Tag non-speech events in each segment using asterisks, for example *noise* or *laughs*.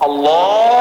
Allah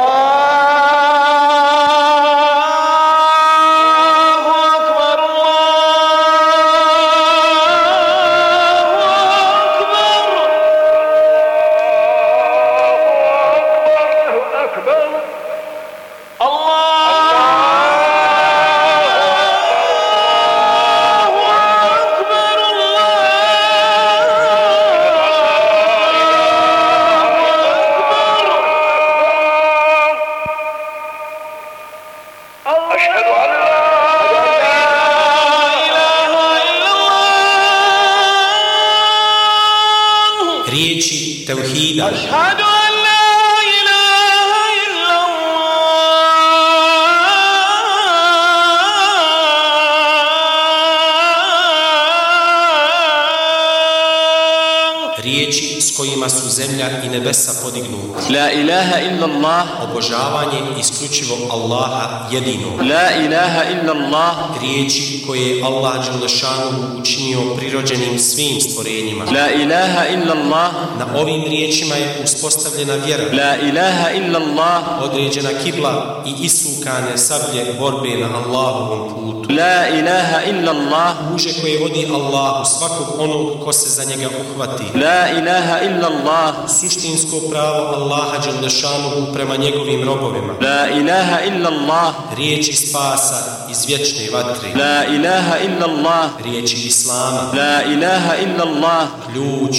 La ilaha illa Allah Obožavanje isključivo Allaha jedino La ilaha illa Allah Riječi koje je Allah Đelešanu učinio prirođenim svim stvorenjima. La ilaha illa Allah Na ovim riječima je uspostavljena vjera. La ilaha illa Allah Određena kibla i isukane sablje borbe na Allahovom putu. La ilaha illa Allah Uže koje vodi Allah svakog onog ko se za njega uhvati. La ilaha illa Allah Suštinsko pravo Allaha Đelešanu prema njegovim robovima. La ilaha illa Allah. Riječi spasa iz vječne vatre. La ilaha illa Allah. Riječi Islama. La ilaha illa Allah. Ključ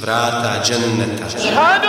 vrata dženneta. Šhadu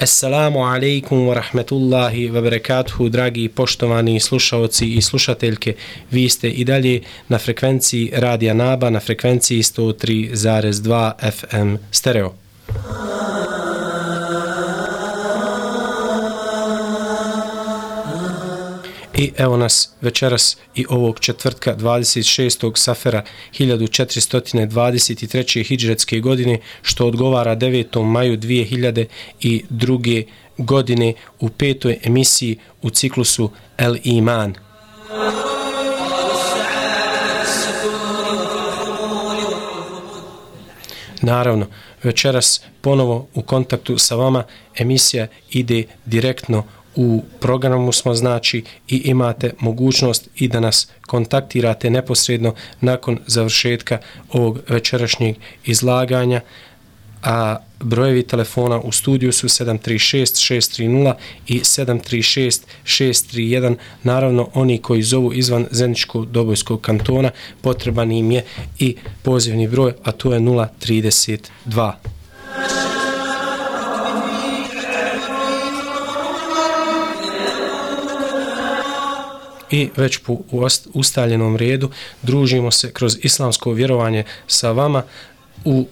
Assalamu alaikum wa rahmetullahi wa barakatuhu, dragi poštovani slušaoci i slušateljke. Vi ste i dalje na frekvenciji Radija Naba, na frekvenciji 103.2 FM stereo. I evo nas večeras i ovog četvrtka 26. safera 1423. hijđretske godine, što odgovara 9. maju 2002. godine u petoj emisiji u ciklusu El Iman. Naravno, večeras ponovo u kontaktu sa vama emisija ide direktno u programu smo znači i imate mogućnost i da nas kontaktirate neposredno nakon završetka ovog večerašnjeg izlaganja. A brojevi telefona u studiju su 736-630 i 736-631 naravno oni koji zovu izvan Zeničkog dobojskog kantona potreban im je i pozivni broj a to je 032 i već po ustaljenom redu družimo se kroz islamsko vjerovanje sa vama. U,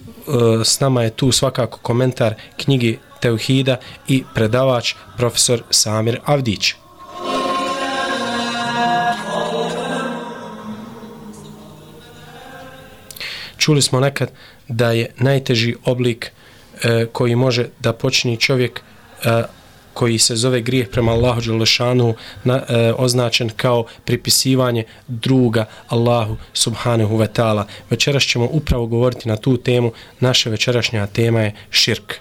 e, s nama je tu svakako komentar knjige Teuhida i predavač profesor Samir Avdić. Čuli smo nekad da je najteži oblik e, koji može da počini čovjek e, koji se zove grijeh prema Allahu Đelešanu na, e, označen kao pripisivanje druga Allahu Subhanahu wa ta'ala. Večeras ćemo upravo govoriti na tu temu. Naša večerašnja tema je širk.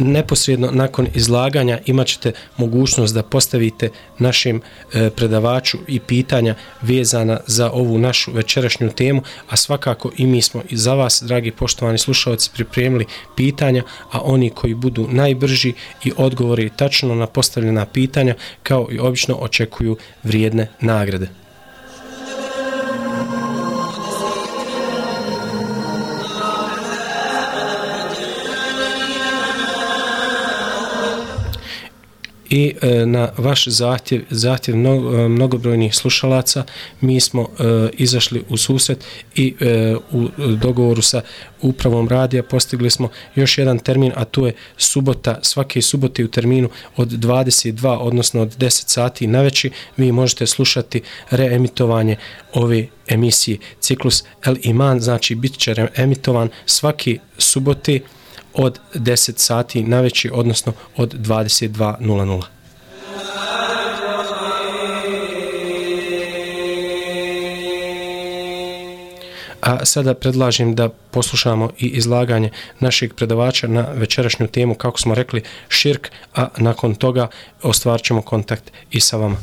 Neposredno nakon izlaganja imat ćete mogućnost da postavite našem e, predavaču i pitanja vezana za ovu našu večerašnju temu, a svakako i mi smo i za vas, dragi poštovani slušalci, pripremili pitanja, a oni koji budu najbrži i odgovori tačno na postavljena pitanja, kao i obično očekuju vrijedne nagrade. I e, na vaš zahtjev, zahtjev e, mnogobrojnih slušalaca mi smo e, izašli u susret i e, u dogovoru sa upravom radija postigli smo još jedan termin, a to je subota, svake subote u terminu od 22, odnosno od 10 sati na veći, vi možete slušati reemitovanje ove emisije. Ciklus El Iman, znači bit će reemitovan svake subote od 10 sati na veći, odnosno od 22.00. A sada predlažem da poslušamo i izlaganje našeg predavača na večerašnju temu, kako smo rekli, širk, a nakon toga ostvarit ćemo kontakt i sa vama.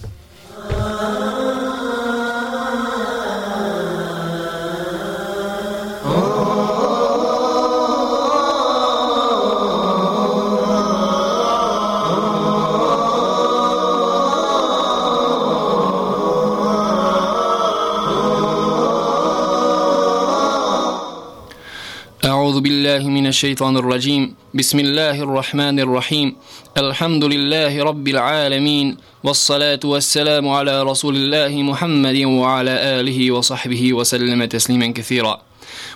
بالله من الشيطان الرجيم. بسم الله الرحمن الرحيم. الحمد لله رب العالمين. والصلاة والسلام على رسول الله محمد وعلى آله وصحبه وسلم تسليما كثيرا.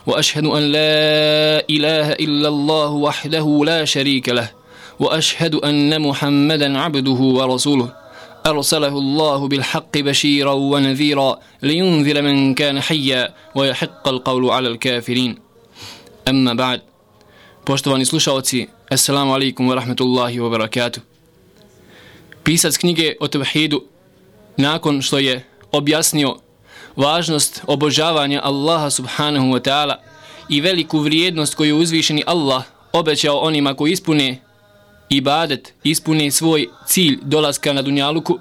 وأشهد أن لا إله إلا الله وحده لا شريك له. وأشهد أن محمدا عبده ورسوله. أرسله الله بالحق بشيرا ونذيرا لينذر من كان حيا ويحق القول على الكافرين. Amma ba'd. Poštovani slušalci, assalamu alaikum wa rahmatullahi wa barakatuh. Pisac knjige o tevhidu, nakon što je objasnio važnost obožavanja Allaha subhanahu wa ta'ala i veliku vrijednost koju uzvišeni Allah obećao onima koji ispune ibadet, ispune svoj cilj dolaska na Dunjaluku,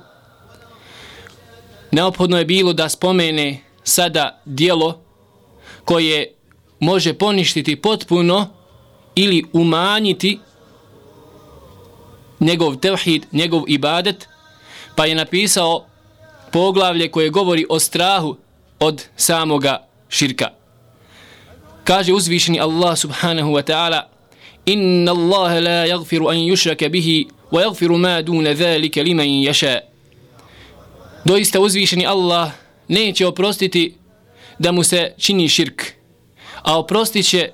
neophodno je bilo da spomene sada dijelo koje može poništiti potpuno ili umanjiti njegov tevhid, njegov ibadet, pa je napisao poglavlje koje govori o strahu od samoga širka. Kaže uzvišeni Allah subhanahu wa ta'ala Inna Allahe la jagfiru an yushraka bihi wa jagfiru ma dune zalike liman yasha. Doista uzvišeni Allah neće oprostiti da mu se čini širk a oprostit će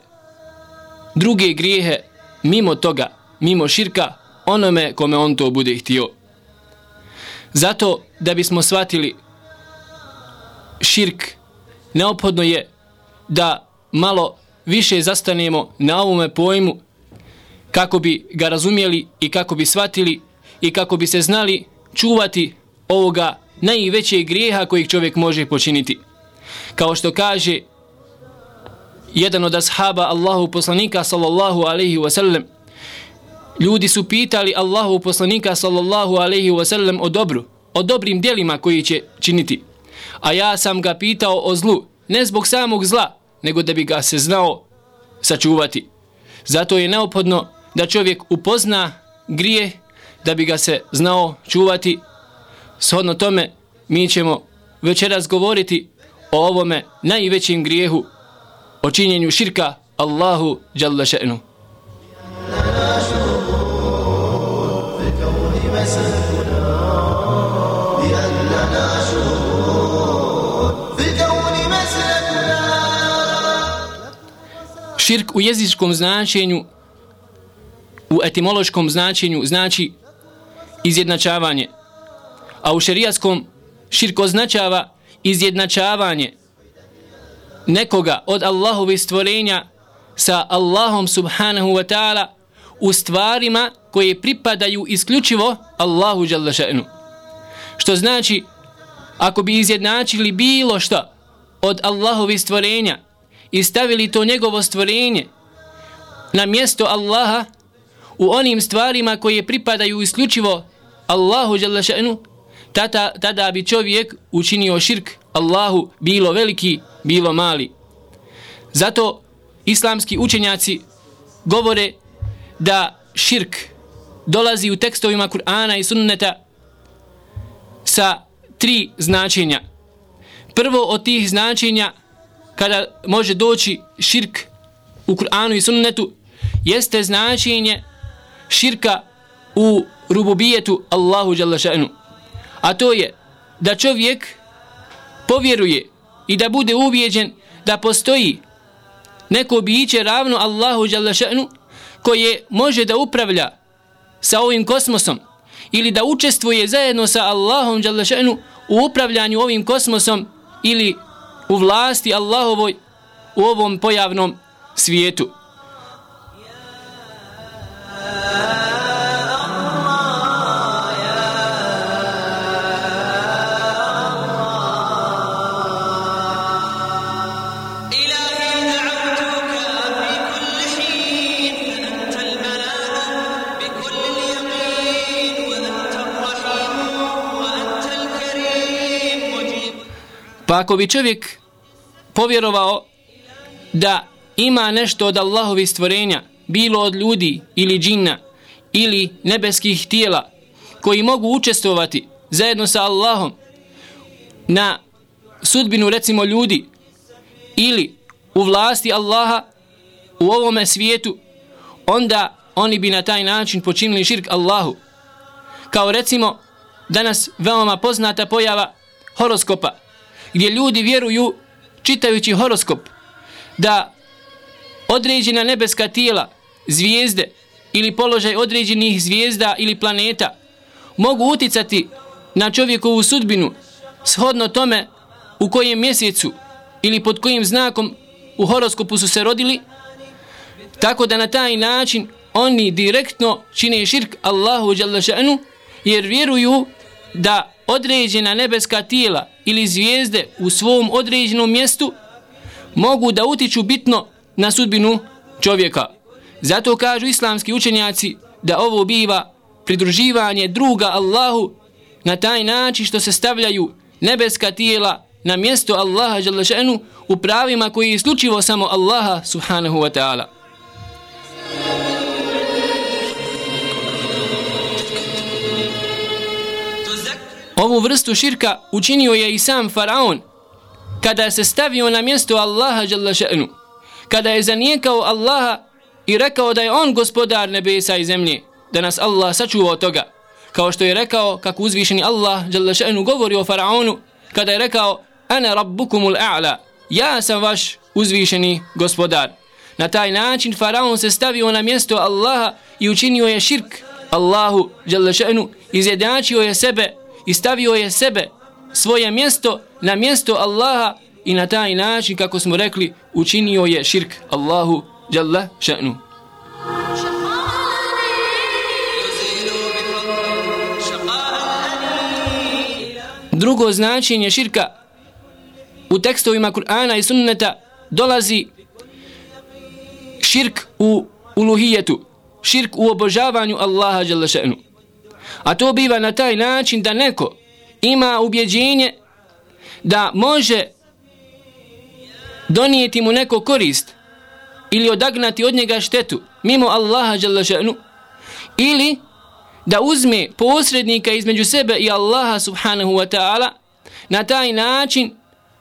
druge grijehe mimo toga, mimo širka, onome kome on to bude htio. Zato da bismo shvatili širk, neophodno je da malo više zastanemo na ovome pojmu kako bi ga razumjeli i kako bi shvatili i kako bi se znali čuvati ovoga najvećeg grijeha kojeg čovjek može počiniti. Kao što kaže jedan od ashaba Allahu poslanika sallallahu alaihi wasallam. ljudi su pitali Allahu poslanika sallallahu alaihi wasallam o dobru o dobrim dijelima koji će činiti. A ja sam ga pitao o zlu ne zbog samog zla nego da bi ga se znao sačuvati. Zato je neophodno da čovjek upozna grije da bi ga se znao čuvati. Shodno tome mi ćemo večeras govoriti o ovome najvećim grijehu o činjenju širka Allahu Jalla še'nu. Širk u jezičkom značenju, u etimološkom značenju, znači izjednačavanje. A u šerijatskom širk označava izjednačavanje nekoga od Allahovi stvorenja sa Allahom subhanahu wa ta'ala u stvarima koje pripadaju isključivo Allahu jalla. Što znači, ako bi izjednačili bilo što od Allahovi stvorenja i stavili to njegovo stvorenje na mjesto Allaha u onim stvarima koje pripadaju isključivo Allahu jalla tada, tada bi čovjek učinio širk Allahu bilo veliki, bilo mali. Zato islamski učenjaci govore da širk dolazi u tekstovima Kur'ana i sunneta sa tri značenja. Prvo od tih značenja kada može doći širk u Kur'anu i sunnetu jeste značenje širka u rububijetu Allahu Jalla. A to je da čovjek povjeruje i da bude ubijeđen da postoji neko biće ravno Allahu Đalešanu koje može da upravlja sa ovim kosmosom ili da učestvuje zajedno sa Allahom Đalešanu u upravljanju ovim kosmosom ili u vlasti Allahovoj u ovom pojavnom svijetu. Pa ako bi čovjek povjerovao da ima nešto od Allahovi stvorenja, bilo od ljudi ili džinna ili nebeskih tijela koji mogu učestvovati zajedno sa Allahom na sudbinu recimo ljudi ili u vlasti Allaha u ovome svijetu, onda oni bi na taj način počinili širk Allahu. Kao recimo danas veoma poznata pojava horoskopa, gdje ljudi vjeruju čitajući horoskop da određena nebeska tijela, zvijezde ili položaj određenih zvijezda ili planeta mogu uticati na čovjekovu sudbinu shodno tome u kojem mjesecu ili pod kojim znakom u horoskopu su se rodili, tako da na taj način oni direktno čine širk Allahu Đalešanu jer vjeruju da određena nebeska tijela ili zvijezde u svom određenom mjestu mogu da utiču bitno na sudbinu čovjeka. Zato kažu islamski učenjaci da ovo biva pridruživanje druga Allahu na taj način što se stavljaju nebeska tijela na mjesto Allaha Đalešenu u pravima koji je isključivo samo Allaha subhanahu wa ta'ala. Ovu vrstu širka učinio je i sam faraon kada se stavio na mjesto Allaha jalla še'nu. Kada je zanijekao Allaha i rekao da je on gospodar nebesa i zemlje, da nas Allah sačuva od toga. Kao što je rekao kako uzvišeni Allah jalla še'nu govori o faraonu kada je rekao Ana rabbukumul a'la, ja sam vaš uzvišeni gospodar. Na taj način faraon se stavio na mjesto Allaha i učinio je širk Allahu jalla še'nu, izjednačio je sebe i stavio je sebe, svoje mjesto, na mjesto Allaha i na taj način, kako smo rekli, učinio je širk Allahu Jalla še'nu. Drugo značenje širka u tekstovima Kur'ana i sunneta dolazi širk u uluhijetu, širk u obožavanju Allaha Jalla še'nu. A to biva na taj način da neko ima ubjeđenje da može donijeti mu neko korist ili odagnati od njega štetu mimo Allaha šanu, ili da uzme posrednika između sebe i Allaha subhanahu wa ta'ala na taj način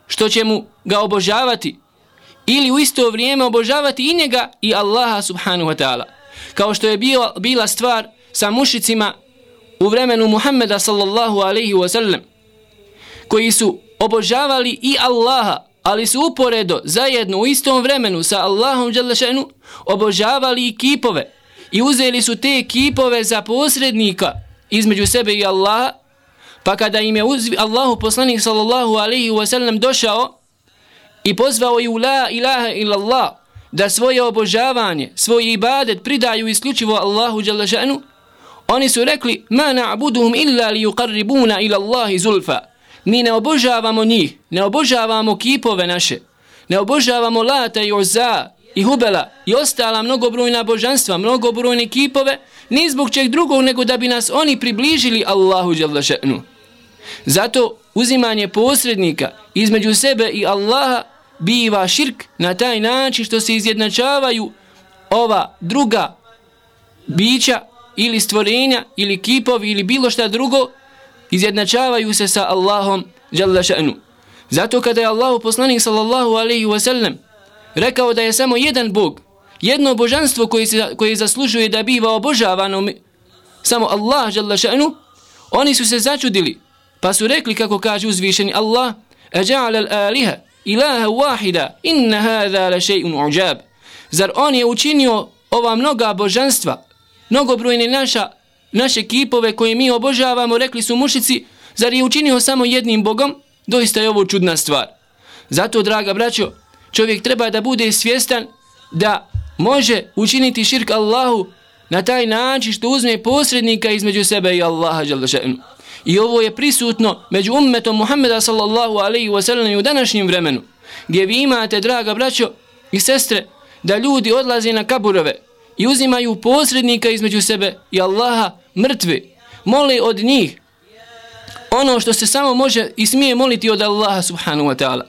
što će mu ga obožavati ili u isto vrijeme obožavati i njega i Allaha subhanahu wa ta'ala. Kao što je bio, bila stvar sa mušicima u vremenu Muhammeda sallallahu alaihi wa sallam koji su obožavali i Allaha ali su uporedo zajedno u istom vremenu sa Allahom Đalešenu obožavali i kipove i uzeli su te kipove za posrednika između sebe i Allaha Pa kada im je uzvi, Allahu poslanik sallallahu alaihi wa sallam došao i pozvao ju la ilaha illallah da svoje obožavanje, svoj ibadet pridaju isključivo Allahu Đalešenu oni su rekli ma na'buduhum illa li yuqarribuna ila Allahi zulfa. Mi ne obožavamo njih, ne obožavamo kipove naše, ne obožavamo Lata i Oza i Hubela i ostala mnogobrojna božanstva, mnogobrojne kipove, ni zbog čeg drugog nego da bi nas oni približili Allahu Đalašanu. Zato uzimanje posrednika između sebe i Allaha biva širk na taj način što se izjednačavaju ova druga bića ili stvorenja ili kipovi ili bilo šta drugo izjednačavaju se sa Allahom dželle ša'nu. Zato kada je Allahu poslanik sallallahu alaihi ve sellem rekao da je samo jedan Bog, jedno božanstvo koje, se, koje zaslužuje da biva obožavano samo Allah dželle ša'nu, oni su se začudili pa su rekli kako kaže uzvišeni Allah Eđa'al al-aliha ilaha wahida inna hadha la shay'un ujab zar on je učinio ova mnoga božanstva mnogobrojne naša naše kipove koje mi obožavamo rekli su mušici zar je učinio samo jednim bogom? Doista je ovo čudna stvar. Zato draga braćo čovjek treba da bude svjestan da može učiniti širk Allahu na taj način što uzme posrednika između sebe i Allaha I ovo je prisutno među ummetom Muhammeda sallallahu alaihi wasallam i u današnjem vremenu, gdje vi imate, draga braćo i sestre, da ljudi odlaze na kaburove i uzimaju posrednika između sebe i Allaha mrtvi, moli od njih ono što se samo može i smije moliti od Allaha subhanahu wa ta'ala.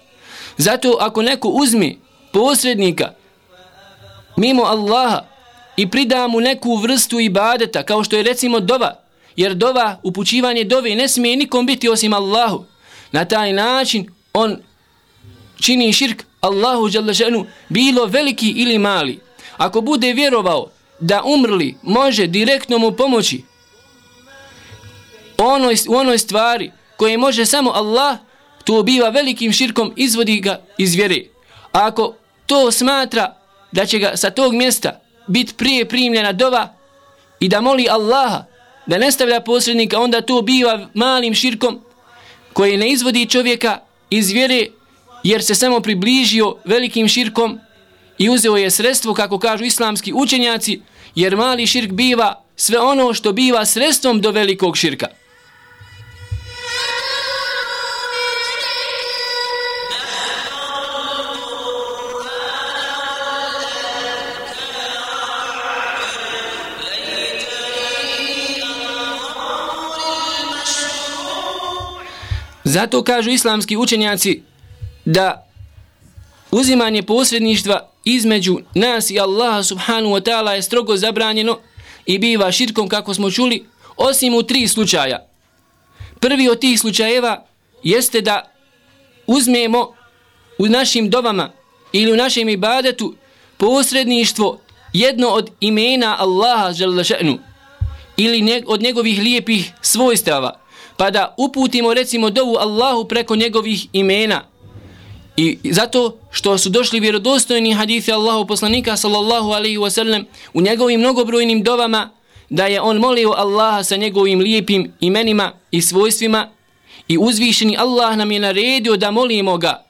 Zato ako neko uzmi posrednika mimo Allaha i prida mu neku vrstu ibadeta, kao što je recimo dova, jer dova, upućivanje dove ne smije nikom biti osim Allahu. Na taj način on čini širk Allahu ženu, bilo veliki ili mali. Ako bude vjerovao da umrli može direktno mu pomoći onoj, u onoj stvari koje može samo Allah, to biva velikim širkom, izvodi ga iz vjere. A ako to smatra da će ga sa tog mjesta biti prije primljena dova i da moli Allaha da ne stavlja posrednika, onda to biva malim širkom koji ne izvodi čovjeka iz vjere jer se samo približio velikim širkom i uzeo je sredstvo, kako kažu islamski učenjaci, jer mali širk biva sve ono što biva sredstvom do velikog širka. Zato kažu islamski učenjaci da uzimanje posredništva između nas i Allaha subhanu wa ta'ala je strogo zabranjeno i biva širkom kako smo čuli, osim u tri slučaja. Prvi od tih slučajeva jeste da uzmemo u našim dovama ili u našem ibadetu posredništvo jedno od imena Allaha ili od njegovih lijepih svojstava pa da uputimo recimo dovu Allahu preko njegovih imena. I zato što su došli vjerodostojni hadithi Allahu poslanika sallallahu alaihi wa sallam u njegovim mnogobrojnim dovama da je on molio Allaha sa njegovim lijepim imenima i svojstvima i uzvišeni Allah nam je naredio da molimo ga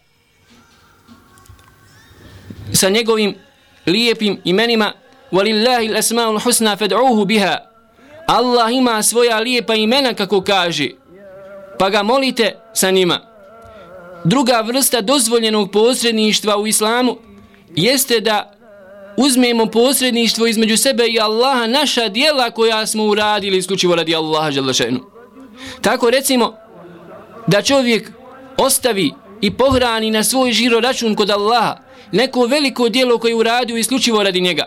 sa njegovim lijepim imenima walillahi al-asma'ul husna fad'uhu biha Allah ima svoja lijepa imena kako kaže, pa ga molite sa njima. Druga vrsta dozvoljenog posredništva u islamu jeste da uzmemo posredništvo između sebe i Allaha naša dijela koja smo uradili isključivo radi Allaha želešenu. Tako recimo da čovjek ostavi i pohrani na svoj žiro račun kod Allaha neko veliko dijelo koje uradio isključivo radi njega.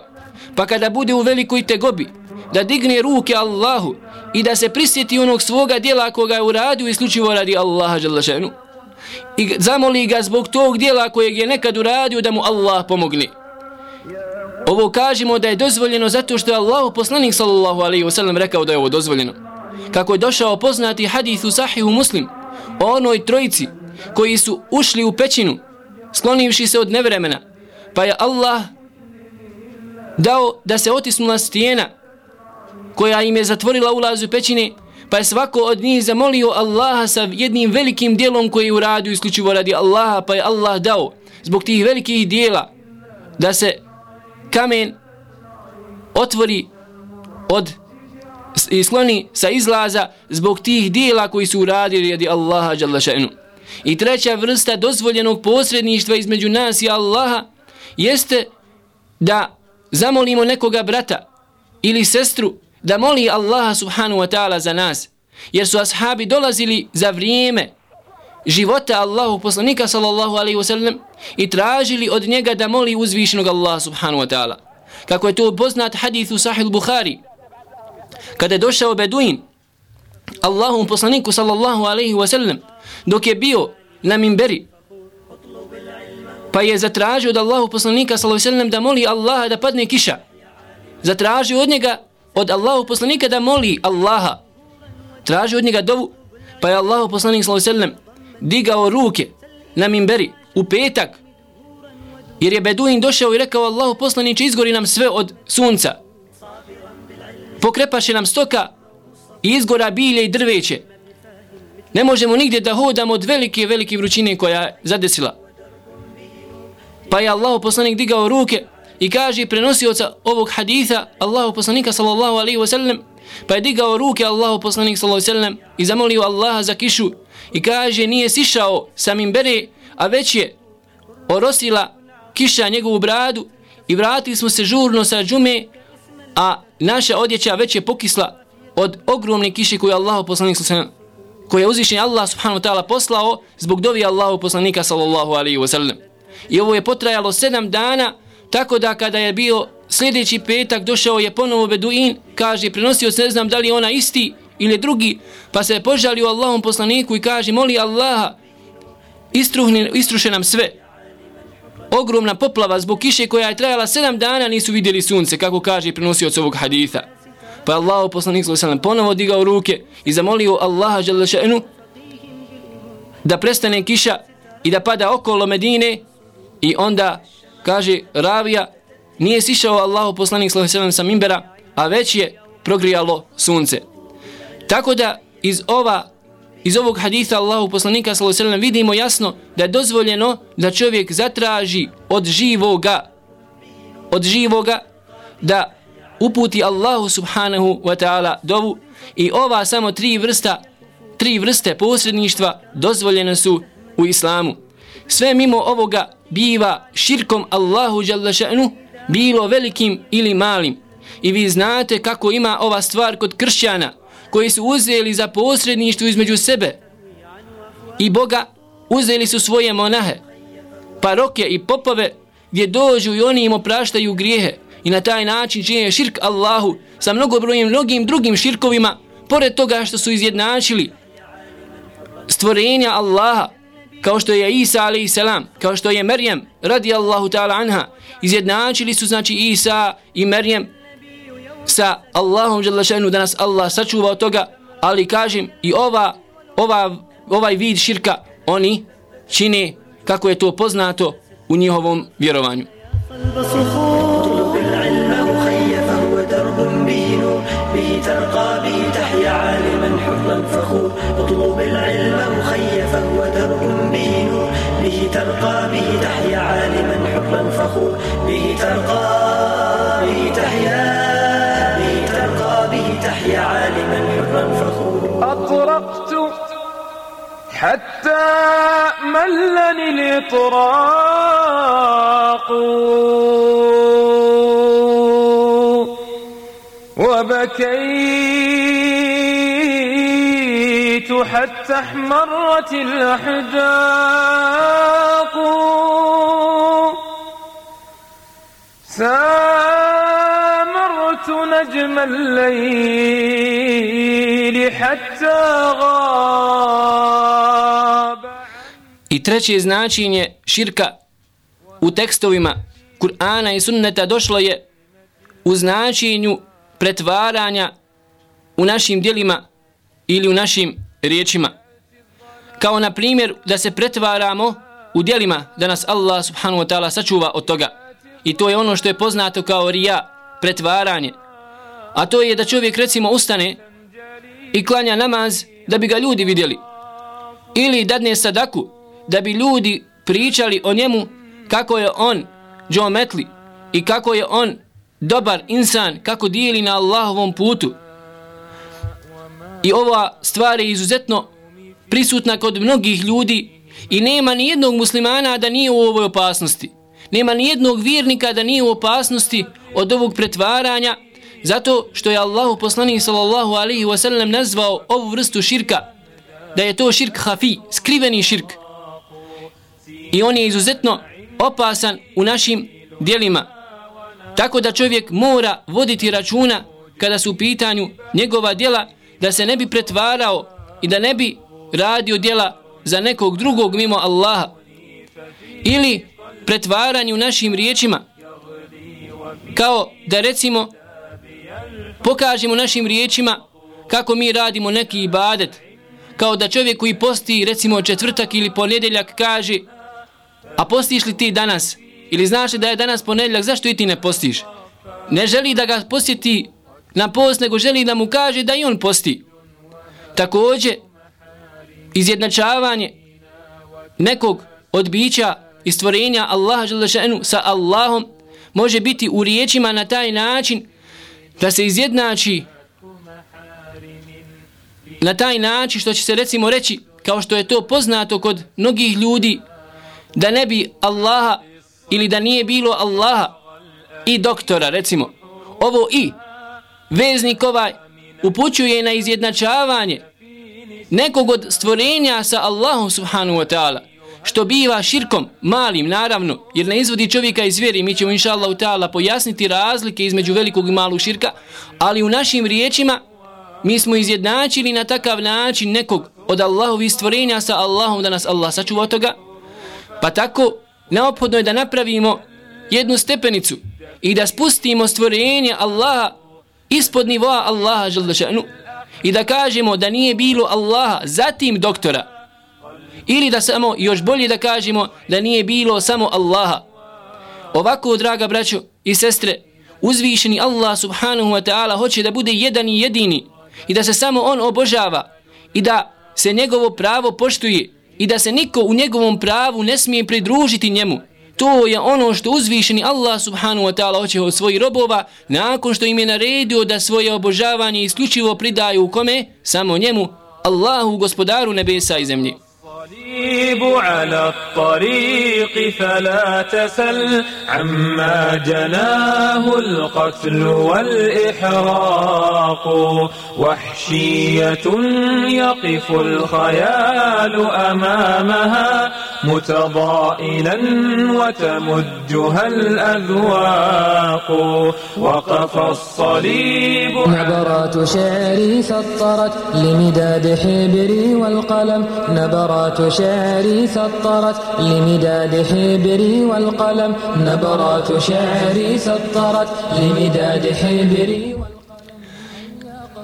Pa kada bude u velikoj tegobi, da digne ruke Allahu i da se prisjeti onog svoga dijela koga je uradio isključivo radi Allaha želešenu i zamoli ga zbog tog dijela kojeg je nekad uradio da mu Allah pomogne. Ovo kažemo da je dozvoljeno zato što je Allah poslanik sallallahu alaihi wa sallam rekao da je ovo dozvoljeno. Kako je došao poznati hadith u sahihu muslim o onoj trojici koji su ušli u pećinu sklonivši se od nevremena pa je Allah dao da se otisnula stijena koja im je zatvorila ulaz u pećine, Pa je svako od njih zamolio Allaha sa jednim velikim dijelom koji je uradio isključivo radi Allaha, pa je Allah dao zbog tih velikih dijela da se kamen otvori od i skloni sa izlaza zbog tih dijela koji su uradili radi Allaha Đalašenu. I treća vrsta dozvoljenog posredništva između nas i Allaha jeste da zamolimo nekoga brata ili sestru da moli Allaha subhanahu wa ta'ala za nas. Jer su ashabi dolazili za vrijeme života Allahu poslanika sallallahu alaihi wa sallam i tražili od njega da moli uzvišenog Allaha subhanahu wa ta'ala. Kako je to poznat hadith u sahih Bukhari, kada je došao Beduin, Allahu poslaniku sallallahu alaihi wa sallam, dok je bio na minberi, pa je zatražio od Allahu poslanika sallallahu alaihi wa sallam da moli Allaha da padne kiša. Zatražio od njega, od Allahu poslanika da moli Allaha. Traži od njega dovu, pa je Allahu poslanik sallallahu digao ruke na minberi u petak, jer je Beduin došao i rekao Allahu poslaniče izgori nam sve od sunca pokrepaše nam stoka i izgora bilje i drveće. Ne možemo nigdje da hodamo od velike, velike vrućine koja je zadesila. Pa je Allah poslanik digao ruke i kaže prenosioca ovog haditha Allahu poslanika sallallahu alaihi wasallam pa je digao ruke Allahu poslanik sallallahu alaihi wasallam i zamolio Allaha za kišu i kaže nije sišao sa mimbere a već je orosila kiša njegovu bradu i vratili smo se žurno sa džume a naša odjeća već je pokisla od ogromne kiše koju Allahu poslanik sallallahu koje je uzvišen Allah subhanahu wa ta'ala poslao zbog dovi Allahu poslanika sallallahu alaihi wa sallam. I ovo je potrajalo sedam dana, tako da kada je bio sljedeći petak došao je ponovo Beduin, kaže, prenosio se, ne znam da li ona isti ili drugi, pa se je požalio Allahom poslaniku i kaže, moli Allaha, istruhni, istruše nam sve ogromna poplava zbog kiše koja je trajala sedam dana nisu vidjeli sunce, kako kaže prenosioc ovog haditha. Pa Allah poslanik sallam ponovo digao ruke i zamolio Allaha želešenu da prestane kiša i da pada okolo Medine i onda kaže Ravija nije sišao Allahu poslanik sellem sa mimbera, a već je progrijalo sunce. Tako da iz ova Iz ovog haditha Allahu poslanika sallallahu alejhi ve vidimo jasno da je dozvoljeno da čovjek zatraži od živoga od živoga da uputi Allahu subhanahu wa ta'ala dovu i ova samo tri vrsta tri vrste posredništva dozvoljene su u islamu. Sve mimo ovoga biva širkom Allahu jalla bilo velikim ili malim. I vi znate kako ima ova stvar kod kršćana koji su uzeli za posredništvo između sebe i Boga, uzeli su svoje monahe, paroke i popove gdje dođu i oni im opraštaju grijehe i na taj način čine širk Allahu sa mnogobrojim mnogim drugim širkovima, pored toga što su izjednačili stvorenja Allaha, kao što je Isa a.s., kao što je Merjem radijallahu ta'ala anha, izjednačili su znači Isa i Merjem sa Allahom želešenu da nas Allah sačuva od toga, ali kažem i ova, ova, ovaj vid širka oni čine kako je to poznato u njihovom vjerovanju. ترقى به تحيا عالما حرا فخور به ترقى به تحيا تحيا عالما حرا فخورا أطرقت حتى ملني الإطراق. وبكيت حتى احمرت الأحداق نجم الليل حتى غاب I treće značenje širka u tekstovima Kur'ana i sunneta došlo je u značenju pretvaranja u našim dijelima ili u našim riječima. Kao na primjer da se pretvaramo u dijelima da nas Allah subhanahu wa ta'ala sačuva od toga. I to je ono što je poznato kao rija, pretvaranje. A to je da čovjek recimo ustane i klanja namaz da bi ga ljudi vidjeli. Ili dadne sadaku da bi ljudi pričali o njemu kako je on džometli i kako je on dobar insan, kako dijeli na Allahovom putu. I ova stvar je izuzetno prisutna kod mnogih ljudi i nema ni jednog muslimana da nije u ovoj opasnosti. Nema ni jednog vjernika da nije u opasnosti od ovog pretvaranja zato što je Allahu poslanik sallallahu alaihi wa sallam nazvao ovu vrstu širka da je to širk hafi, skriveni širk. I on je izuzetno opasan u našim dijelima. Tako da čovjek mora voditi računa kada su u pitanju njegova dijela da se ne bi pretvarao i da ne bi radio dijela za nekog drugog mimo Allaha. Ili pretvaranju našim riječima. Kao da recimo pokažemo našim riječima kako mi radimo neki ibadet. Kao da čovjek koji posti recimo četvrtak ili ponedjeljak kaže a postiš li ti danas? Ili znaš li da je danas ponedjeljak zašto i ti ne postiš? Ne želi da ga posjeti na post nego želi da mu kaže da i on posti. Također izjednačavanje nekog odbića i stvorenja Allaha želešenu sa Allahom može biti u riječima na taj način da se izjednači na taj način što će se recimo reći kao što je to poznato kod mnogih ljudi da ne bi Allaha ili da nije bilo Allaha i doktora recimo. Ovo i veznik ovaj upućuje na izjednačavanje nekog od stvorenja sa Allahom subhanahu wa ta'ala što biva širkom, malim naravno, jer ne izvodi čovjeka iz vjeri, mi ćemo inša Allah ta'ala pojasniti razlike između velikog i malog širka, ali u našim riječima mi smo izjednačili na takav način nekog od Allahovi stvorenja sa Allahom da nas Allah sačuva toga, pa tako neophodno je da napravimo jednu stepenicu i da spustimo stvorenje Allaha ispod nivoa Allaha želdašanu i da kažemo da nije bilo Allaha zatim doktora, ili da samo još bolje da kažemo da nije bilo samo Allaha. Ovako, draga braćo i sestre, uzvišeni Allah subhanahu wa ta'ala hoće da bude jedan i jedini i da se samo on obožava i da se njegovo pravo poštuje i da se niko u njegovom pravu ne smije pridružiti njemu. To je ono što uzvišeni Allah subhanahu wa ta'ala hoće od svojih robova nakon što im je naredio da svoje obožavanje isključivo pridaju kome? Samo njemu, Allahu gospodaru nebesa i zemlje. الطبيب على الطريق فلا تسل عما جناه القتل والإحراق. وحشية يقف الخيال أمامها متضائلا وتمجها الأذواق. وقف الصليب نبرات شعري سطرت لمداد حبري والقلم. نبرات شعري سطرت لمداد حبري والقلم نبرات شعري سطرت لمداد حبري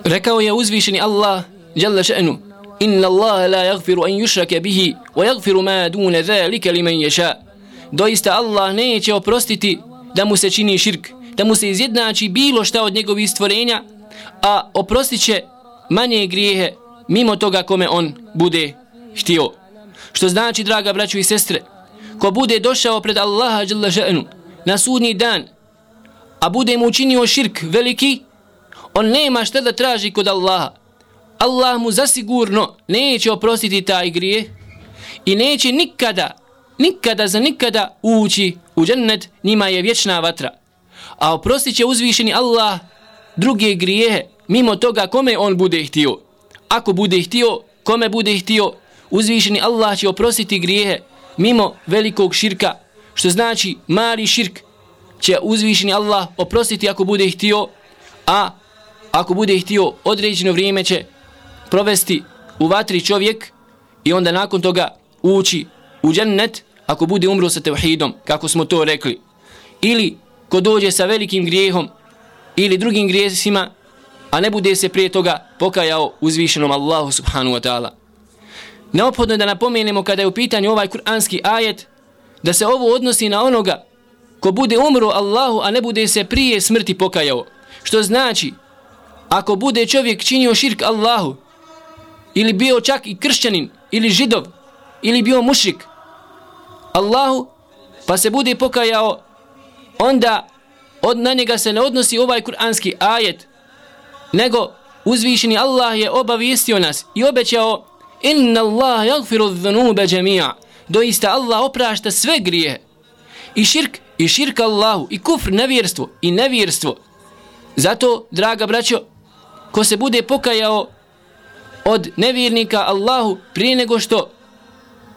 Rekao je uzvišeni Allah, jalla še'nu, Inna Allah la yagfiru an yushraka bihi wa yagfiru ma duna zalika liman yasha. Doista Allah neće oprostiti da mu se čini širk, da mu se izjednači bilo šta od njegovih stvorenja, a oprostit će manje grijehe mimo toga kome on bude htio. Što znači, draga braću i sestre, ko bude došao pred Allaha jalla na sudnji dan, a bude mu učinio širk veliki, on nema šta da traži kod Allaha, Allah mu zasigurno neće oprostiti taj grije i neće nikada, nikada za nikada ući u džennet, njima je vječna vatra. A oprostit će uzvišeni Allah druge grije mimo toga kome on bude htio. Ako bude htio, kome bude htio, uzvišeni Allah će oprostiti grijehe mimo velikog širka, što znači mali širk će uzvišeni Allah oprostiti ako bude htio, a ako bude htio određeno vrijeme će provesti u vatri čovjek i onda nakon toga ući u džennet ako bude umro sa tevhidom, kako smo to rekli. Ili ko dođe sa velikim grijehom ili drugim grijesima, a ne bude se prije toga pokajao uzvišenom Allahu subhanu wa ta'ala. Neophodno je da napomenemo kada je u pitanju ovaj kuranski ajet, da se ovo odnosi na onoga ko bude umro Allahu, a ne bude se prije smrti pokajao. Što znači, ako bude čovjek činio širk Allahu, ili bio čak i kršćanin, ili židov, ili bio mušik, Allahu, pa se bude pokajao, onda od na njega se ne odnosi ovaj kuranski ajet, nego uzvišeni Allah je obavijestio nas i obećao Inna Allah jagfiru dhunuba džemija. Doista Allah oprašta sve grije. I širk, i širk Allahu, i kufr, nevjerstvo, i nevjerstvo. Zato, draga braćo, ko se bude pokajao od nevjernika Allahu prije nego što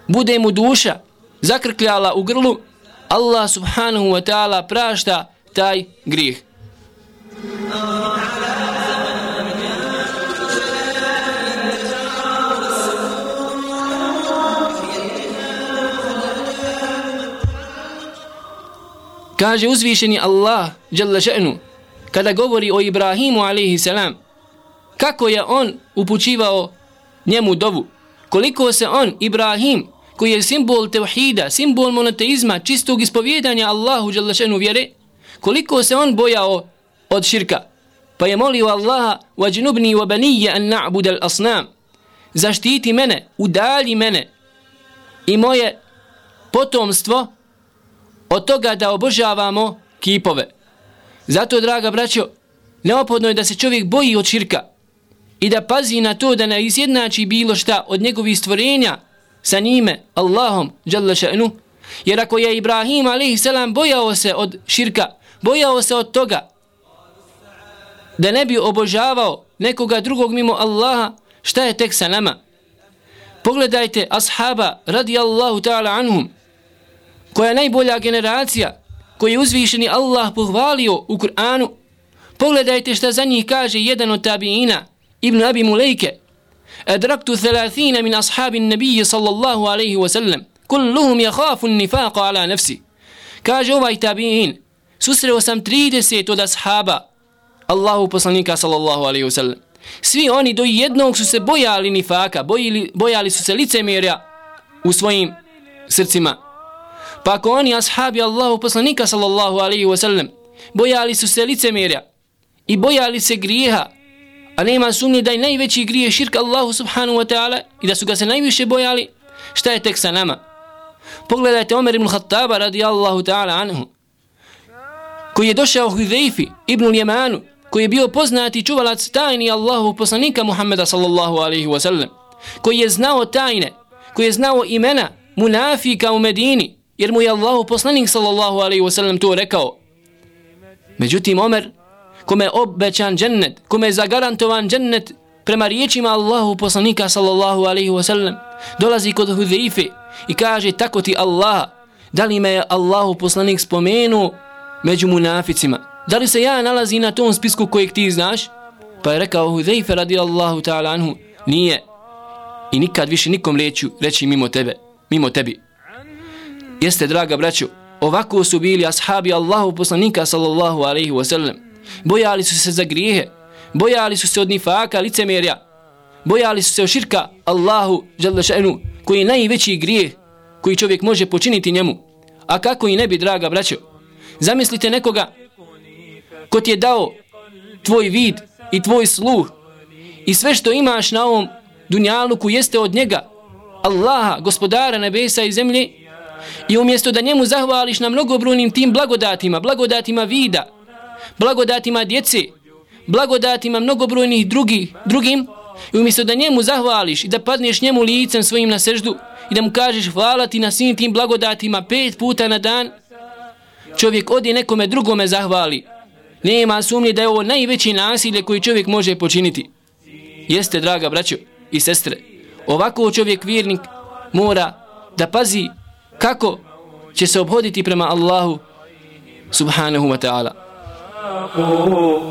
bude mu duša zakrkljala u grlu, Allah subhanahu wa ta'ala prašta taj grijeh. Kaže uzvišeni Allah, Jalla še'nu, kada govori o Ibrahimu alaihi salam, kako je on upućivao njemu dovu, koliko se on, Ibrahim, koji je simbol tevhida, simbol monoteizma, čistog ispovjedanja Allahu Jalla še'nu vjere, koliko se on bojao od širka, pa je molio Allaha, وَجْنُبْنِي وَبَنِيَّ أَنْ نَعْبُدَ الْأَصْنَامِ Zaštiti mene, udalji mene i moje potomstvo od toga da obožavamo kipove. Zato, draga braćo, neophodno je da se čovjek boji od širka i da pazi na to da ne izjednači bilo šta od njegovih stvorenja sa njime, Allahom, dželle še'nu, jer ako je Ibrahim a.s. bojao se od širka, bojao se od toga da ne bi obožavao nekoga drugog mimo Allaha, šta je tek sa nama? Pogledajte ashaba radijallahu ta'ala anhum, koja je najbolja generacija, koji je uzvišeni Allah pohvalio u Kur'anu, pogledajte šta za njih kaže jedan od tabiina, Ibn Abi Mulejke, Adraktu thalathina min ashabin nabiji sallallahu alaihi wa sallam, kulluhum jahafu nifaka ala nafsi. Kaže ovaj tabiin, susreo sam 30 od ashaba, Allahu poslanika sallallahu alaihi wa sallam. Svi oni do jednog su se bojali nifaka, bojili, bojali su se licemjerja u svojim srcima. Pa ako oni ashabi Allahu poslanika sallallahu alaihi wa sallam bojali su se licemjerja i bojali se grijeha, a nema sumnje da je najveći grije širk Allahu subhanahu wa ta'ala i da su ga se najviše bojali, šta je tek sa nama? Pogledajte Omer ibn Khattaba radijallahu ta'ala anhu, koji je došao Hudejfi ibn Ljemanu, koji je bio poznati čuvalac tajni Allahu poslanika Muhammeda sallallahu alaihi wa sallam, koji je znao tajne, koji je znao imena munafika u Medini, jer mu je Allahu poslanik sallallahu alaihi wasallam to rekao. Međutim, Omer, kome je obećan džennet, kome je zagarantovan džennet prema riječima Allahu poslanika sallallahu alaihi wasallam, dolazi kod Hudheife i kaže tako ti Allah, da li me je Allahu poslanik spomenuo među munaficima? Da li se ja nalazi na tom spisku kojeg ti znaš? Pa je rekao Hudheife radi Allahu ta'ala anhu, nije. I nikad više nikom reću, reći mimo tebe, mimo tebi. Jeste, draga braćo, ovako su bili ashabi Allahu poslanika sallallahu alaihi wasallam. Bojali su se za grijehe, bojali su se od nifaka, licemerja, bojali su se od širka Allahu žele še'nu, koji je najveći grijeh koji čovjek može počiniti njemu. A kako i ne bi, draga braćo, zamislite nekoga ko ti je dao tvoj vid i tvoj sluh i sve što imaš na ovom dunjaluku jeste od njega, Allaha, gospodara nebesa i zemlje, I umjesto da njemu zahvališ na mnogobrojnim tim blagodatima, blagodatima vida, blagodatima djece, blagodatima mnogobrojnih drugi, drugim, i umjesto da njemu zahvališ i da padneš njemu licem svojim na seždu i da mu kažeš hvala ti na svim tim blagodatima pet puta na dan, čovjek odi nekome drugome zahvali. Nema sumnje da je ovo najveći nasilje koji čovjek može počiniti. Jeste, draga braćo i sestre, ovako čovjek vjernik mora da pazi kako će se obhoditi prema Allahu subhanahu wa ta'ala.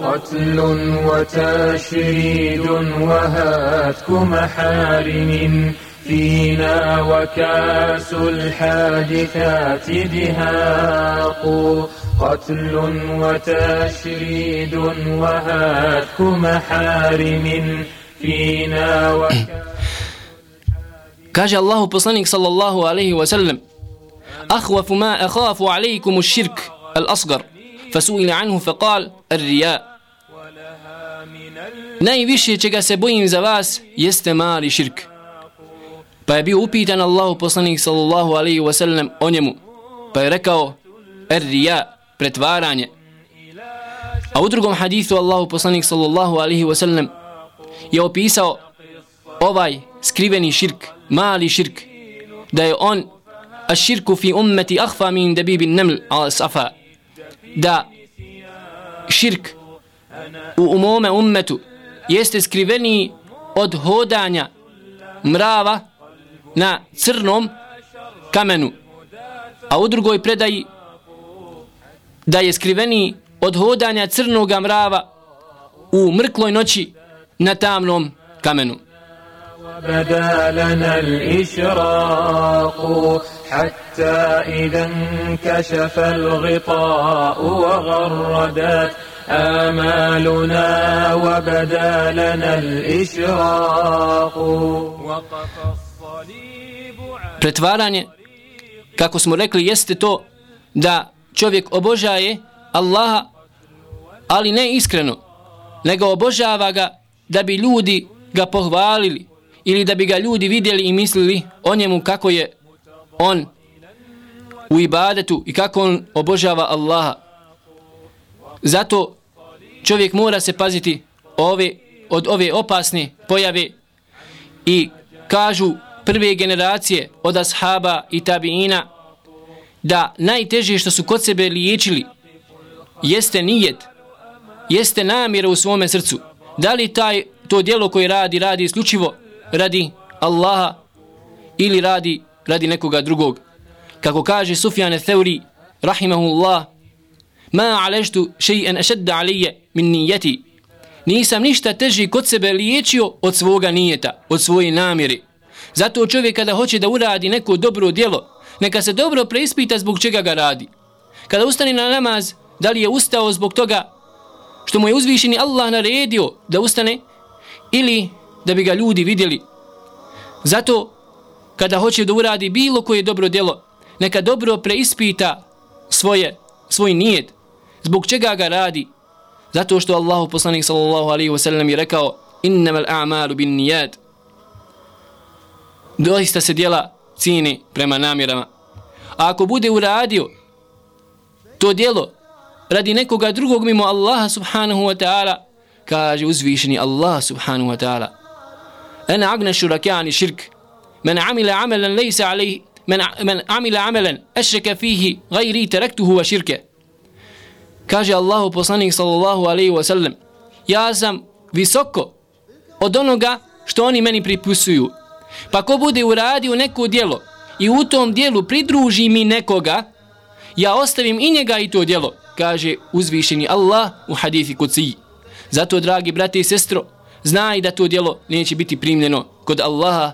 قتل وتشريد وهاتك محارم فينا وكاس الحادثات بهاق قتل وتشريد وهاتك محارم فينا وكاس الحادثات بهاق الله بصنك صلى الله عليه وسلم أخوف ما أخاف عليكم الشرك الأصغر فسئل عنه فقال الرياء najviše čega se bojim za vas jeste mali širk. Pa je bio upitan Allahu poslanik sallallahu alaihi wa sallam o njemu. Pa je rekao, er rija, pretvaranje. A u drugom hadithu Allahu poslanik sallallahu alaihi wa sallam je opisao ovaj skriveni širk, mali širk, da je on الشرك في fi أخفى من min النمل على ala دا شرك širk u umome ummetu jeste od hodanja mrava na crnom kamenu. A u drugoj predaji da je skriveni od hodanja crnog mrava u mrkloj noći na tamnom kamenu. بدا لنا الإشراق حتى إذا انكشف الغطاء وغردت آمالنا وبدا لنا الإشراق وقف الصليب Pretvaranje, kako smo rekli, jeste to da čovjek obožaje Allaha, ali ne iskreno, nego obožava ga da bi ljudi ga pohvalili ili da bi ga ljudi vidjeli i mislili o njemu kako je on u ibadetu i kako on obožava Allaha. Zato čovjek mora se paziti ove, od ove opasne pojave i kažu prve generacije od ashaba i tabiina da najteže što su kod sebe liječili jeste nijet, jeste namjera u svome srcu. Da li taj, to dijelo koje radi, radi isključivo radi Allaha ili radi radi nekoga drugog. Kako kaže Sufjan Theuri, rahimahullah, ma aleštu še'en ašedda alije min nijeti. Nisam ništa teži kod sebe liječio od svoga nijeta, od svoje namjere. Zato čovjek kada hoće da uradi neko dobro djelo, neka se dobro preispita zbog čega ga radi. Kada ustane na namaz, da li je ustao zbog toga što mu je uzvišeni Allah naredio da ustane ili da bi ga ljudi vidjeli. Zato, kada hoće da uradi bilo koje dobro djelo, neka dobro preispita svoje, svoj nijed, zbog čega ga radi. Zato što Allah poslanik sallallahu alaihi wa sallam je rekao innamal a'malu bin nijed. Doista se djela cini prema namirama. A ako bude uradio to djelo radi nekoga drugog mimo Allaha subhanahu wa ta'ala, kaže uzvišeni Allah subhanahu wa ta'ala. Ana agna shurakani širk. Shirk. من عمل عملا ليس عليه من من عمل عملا fihi فيه غيري wa وشركه كاجي Allahu بوصانيك sallallahu الله wa sallam, يا سم visoko od onoga što oni meni pripisuju. Pa ko bude uradio neko djelo i u tom djelu pridruži mi nekoga ja ostavim i njega i to djelo kaže uzvišeni Allah u hadithi kuci zato dragi brate i sestro znaj da to djelo neće biti primljeno kod Allaha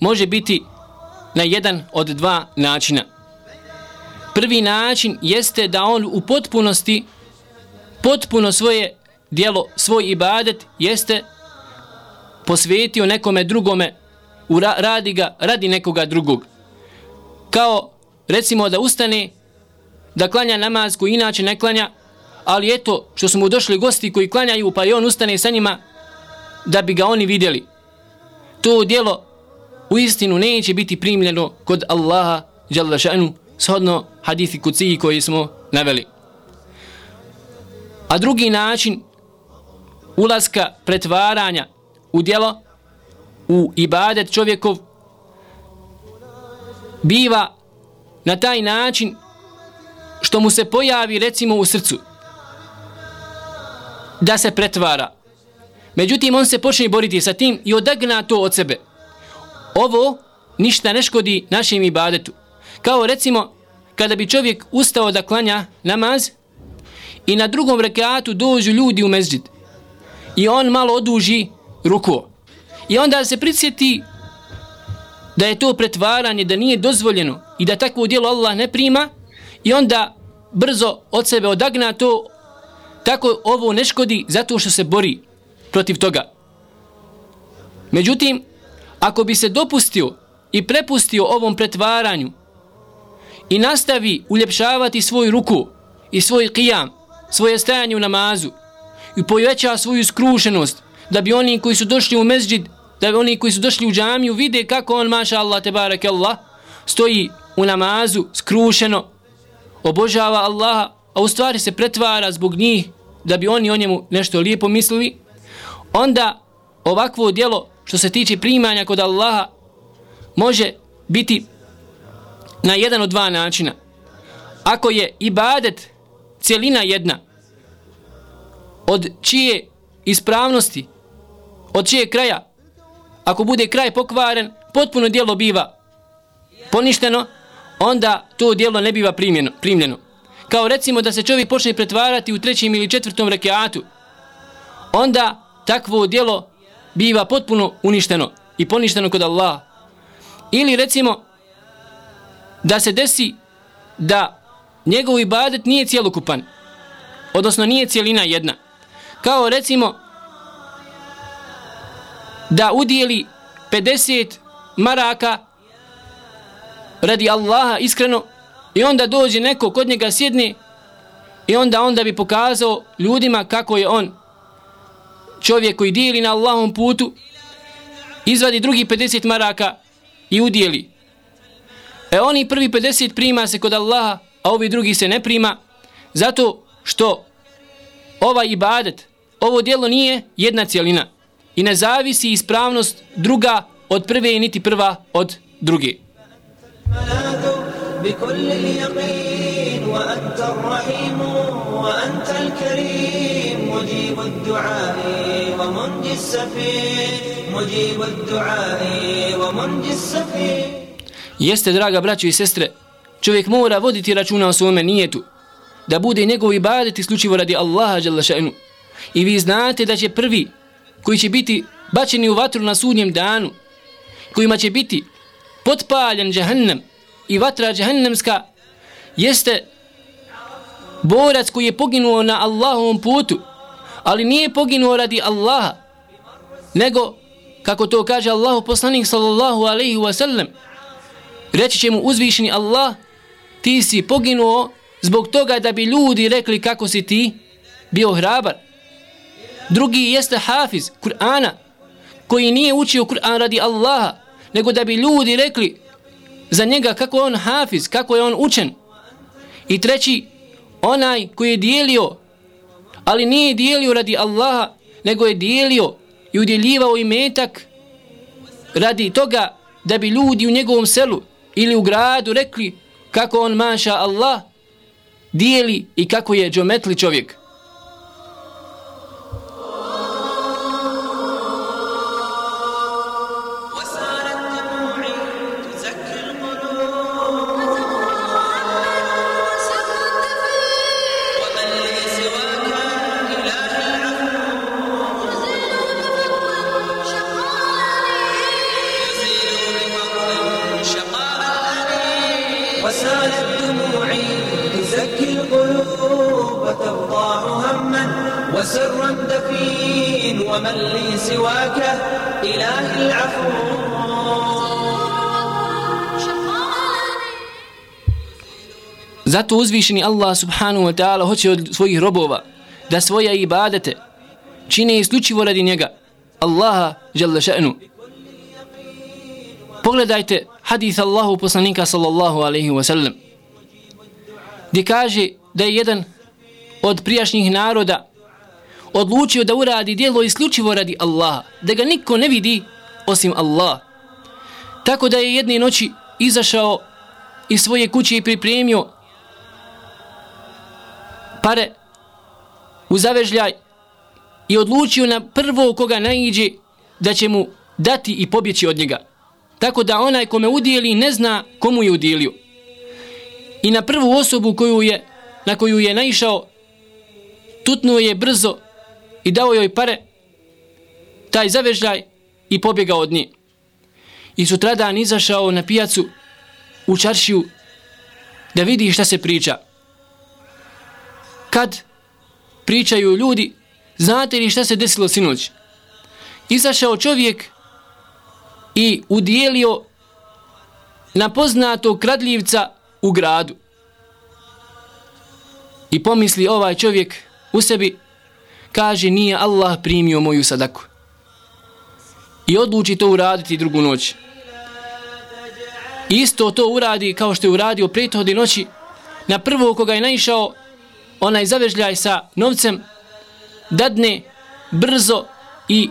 može biti na jedan od dva načina. Prvi način jeste da on u potpunosti, potpuno svoje dijelo, svoj ibadet jeste posvetio nekome drugome, radi ga, radi nekoga drugog. Kao recimo da ustane, da klanja namaz koji inače ne klanja, ali eto što su mu došli gosti koji klanjaju pa i on ustane sa njima da bi ga oni vidjeli to djelo u istinu neće biti primljeno kod Allaha dželle šanu shodno hadithi kuciji koji smo naveli. A drugi način ulaska pretvaranja u djelo u ibadet čovjekov biva na taj način što mu se pojavi recimo u srcu da se pretvara Međutim, on se počne boriti sa tim i odagna to od sebe. Ovo ništa ne škodi našem ibadetu. Kao recimo, kada bi čovjek ustao da klanja namaz i na drugom rekatu dođu ljudi u mezđid i on malo oduži ruku. I onda se prisjeti da je to pretvaranje, da nije dozvoljeno i da takvo djelo Allah ne prima i onda brzo od sebe odagna to tako ovo ne škodi zato što se bori protiv toga. Međutim, ako bi se dopustio i prepustio ovom pretvaranju i nastavi uljepšavati svoju ruku i svoj qiyam, svoje stajanje u namazu i poveća svoju skrušenost da bi oni koji su došli u mezđid, da bi oni koji su došli u džamiju vide kako on, maša Allah, tebarek Allah, stoji u namazu skrušeno, obožava Allaha, a u stvari se pretvara zbog njih da bi oni o njemu nešto lijepo mislili, onda ovakvo djelo što se tiče primanja kod Allaha može biti na jedan od dva načina. Ako je ibadet cijelina jedna, od čije ispravnosti, od čije kraja, ako bude kraj pokvaren, potpuno dijelo biva poništeno, onda to dijelo ne biva primljeno. primljeno. Kao recimo da se čovjek počne pretvarati u trećem ili četvrtom rekiatu, onda takvo dijelo biva potpuno uništeno i poništeno kod Allah. Ili recimo da se desi da njegov ibadet nije cjelokupan, odnosno nije cijelina jedna. Kao recimo da udijeli 50 maraka radi Allaha iskreno i onda dođe neko kod njega sjedne i onda onda bi pokazao ljudima kako je on čovjek koji dijeli na Allahom putu izvadi drugi 50 maraka i udijeli. E oni prvi 50 prima se kod Allaha, a ovi drugi se ne prima, zato što ova ibadet, ovo dijelo nije jedna cijelina i ne zavisi ispravnost druga od prve i niti prva od druge. بكل اليقين وأنت الرحيم وأنت الكريم مجيب الدعاء Jeste, draga braćo i sestre, čovjek mora voditi računa o svome nijetu, da bude njegov ibadet isključivo radi Allaha jalla. I vi znate da će prvi koji će biti bačeni u vatru na sudnjem danu, kojima će biti potpaljen džahannam i vatra džahannamska, jeste borac koji je poginuo na Allahovom putu, ali nije poginuo radi Allaha, nego, kako to kaže Allahu poslanik sallallahu alaihi ve sellem reći će mu uzvišeni Allah, ti si poginuo zbog toga da bi ljudi rekli kako si ti bio hrabar. Drugi jeste hafiz Kur'ana, koji nije učio Kur'an radi Allaha, nego da bi ljudi rekli za njega kako je on hafiz, kako je on učen. I treći, onaj koji je dijelio, ali nije dijelio radi Allaha, nego je dijelio i udjeljivao imetak radi toga da bi ljudi u njegovom selu ili u gradu rekli kako on maša Allah dijeli i kako je džometli čovjek. Zato uzvišeni Allah subhanahu wa ta'ala hoće od svojih robova da svoje ibadete čine isključivo radi njega. Allaha jalla še'nu. Pogledajte hadith Allahu poslanika sallallahu alaihi wa sallam gdje kaže da je jedan od prijašnjih naroda odlučio da uradi dijelo isključivo radi Allaha, da ga niko ne vidi osim Allah. Tako da je jedne noći izašao iz svoje kuće i pripremio pare u zavežljaj i odlučio na prvo koga naiđe da će mu dati i pobjeći od njega. Tako da onaj kome udijeli ne zna komu je udijelio. I na prvu osobu koju je, na koju je naišao, tutnuo je brzo i dao joj pare. taj zavežljaj i pobjegao od nje. I sutradan izašao na pijacu u čaršiju da vidi šta se priča. Kad pričaju ljudi, znate li šta se desilo sinoć? Izašao čovjek i udijelio na poznatog kradljivca u gradu. I pomisli ovaj čovjek u sebi, kaže nije Allah primio moju sadaku. I odluči to uraditi drugu noć. Isto to uradi kao što je uradio prethodne noći. Na prvo koga je naišao, onaj zavežljaj sa novcem, dadne brzo i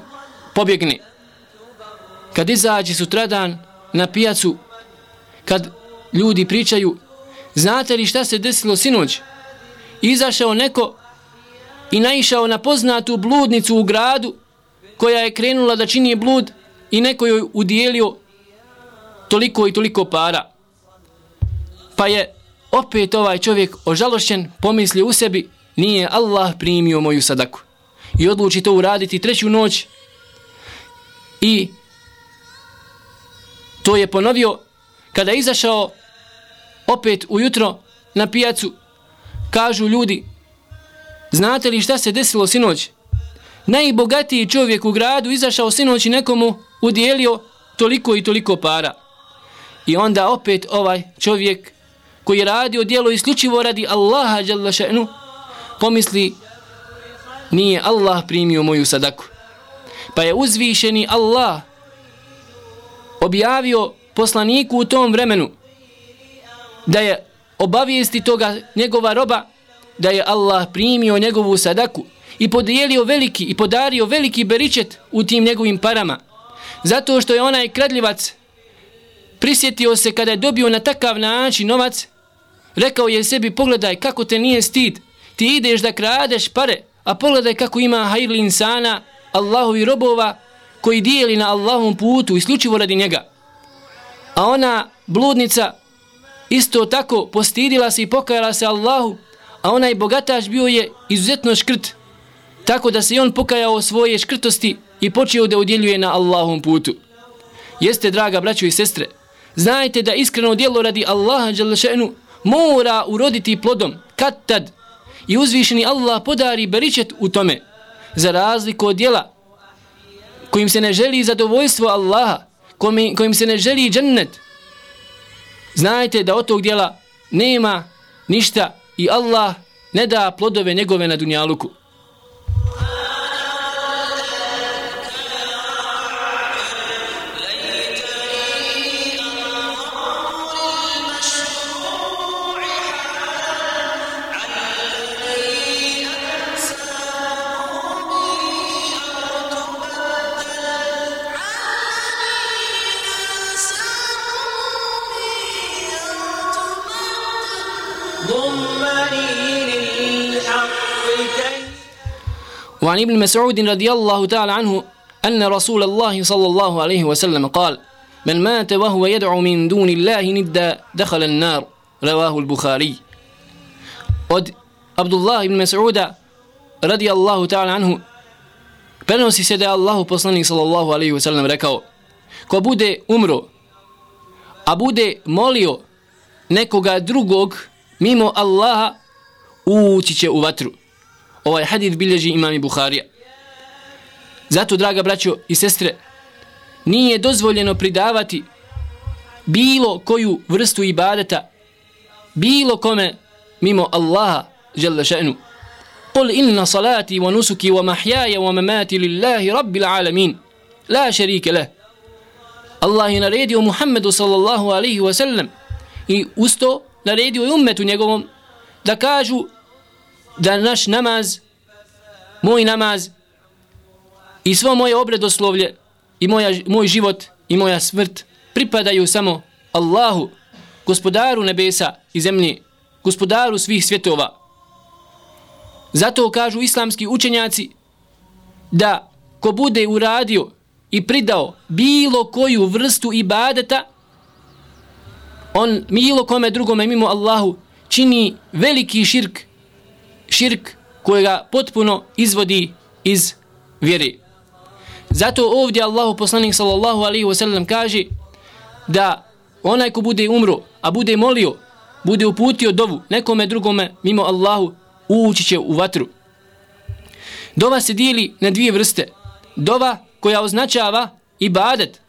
pobjegne. Kad izađe sutradan na pijacu, kad ljudi pričaju, znate li šta se desilo sinoć? Izašao neko i naišao na poznatu bludnicu u gradu koja je krenula da čini blud i neko joj udijelio toliko i toliko para. Pa je opet ovaj čovjek ožalošćen, pomisli u sebi, nije Allah primio moju sadaku. I odluči to uraditi treću noć. I to je ponovio kada je izašao opet ujutro na pijacu. Kažu ljudi znate li šta se desilo sinoć? Najbogatiji čovjek u gradu izašao sinoć i nekomu udjelio toliko i toliko para. I onda opet ovaj čovjek koji radi o dijelo isključivo radi Allaha še'nu, pomisli nije Allah primio moju sadaku. Pa je uzvišeni Allah objavio poslaniku u tom vremenu da je obavijesti toga njegova roba da je Allah primio njegovu sadaku i podijelio veliki i podario veliki beričet u tim njegovim parama. Zato što je onaj kradljivac prisjetio se kada je dobio na takav način novac rekao je sebi pogledaj kako te nije stid ti ideš da kradeš pare a pogledaj kako ima hajli insana Allahovi robova koji dijeli na Allahovom putu isključivo radi njega a ona bludnica isto tako postidila se i pokajala se Allahu, a onaj bogataš bio je izuzetno škrt, tako da se on pokajao svoje škrtosti i počeo da udjeljuje na Allahom putu. Jeste, draga braćo i sestre, znajte da iskreno djelo radi Allaha Đalešenu mora uroditi plodom, kad tad, i uzvišeni Allah podari beričet u tome, za razliku od djela kojim se ne želi zadovoljstvo Allaha, kojim se ne želi džennet, znajte da od tog djela nema ništa i Allah ne da plodove njegove na dunjaluku. وعن ابن مسعود رضي الله تعالى عنه أن رسول الله صلى الله عليه وسلم قال من مات وهو يدعو من دون الله ندا دخل النار رواه البخاري od Abdullah ibn Mas'uda radi Allahu ta'ala anhu prenosi se da je Allahu poslanik sallallahu alaihi wa sallam rekao ko bude umro a bude molio nekoga drugog mimo Allaha ući će u vatru ovaj hadid bilježi imami Buharija. Zato, draga braćo i sestre, nije dozvoljeno pridavati bilo koju vrstu ibadeta, bilo kome mimo Allaha, žele še'nu. Qul inna salati wa nusuki wa mahjaja wa mamati lillahi rabbil alamin. La šerike leh. Allah je naredio Muhammedu sallallahu alaihi wa sallam i usto naredio i ummetu njegovom da kažu da naš namaz, moj namaz i svo moje obredoslovlje i moja, moj život i moja smrt pripadaju samo Allahu, gospodaru nebesa i zemlje, gospodaru svih svjetova. Zato kažu islamski učenjaci da ko bude uradio i pridao bilo koju vrstu ibadeta, on milo kome drugome mimo Allahu čini veliki širk širk kojega potpuno izvodi iz vjere. Zato ovdje Allahu poslanik sallallahu alaihi wasallam kaže da onaj ko bude umro, a bude molio, bude uputio dovu nekome drugome mimo Allahu, ući će u vatru. Dova se dijeli na dvije vrste. Dova koja označava ibadet,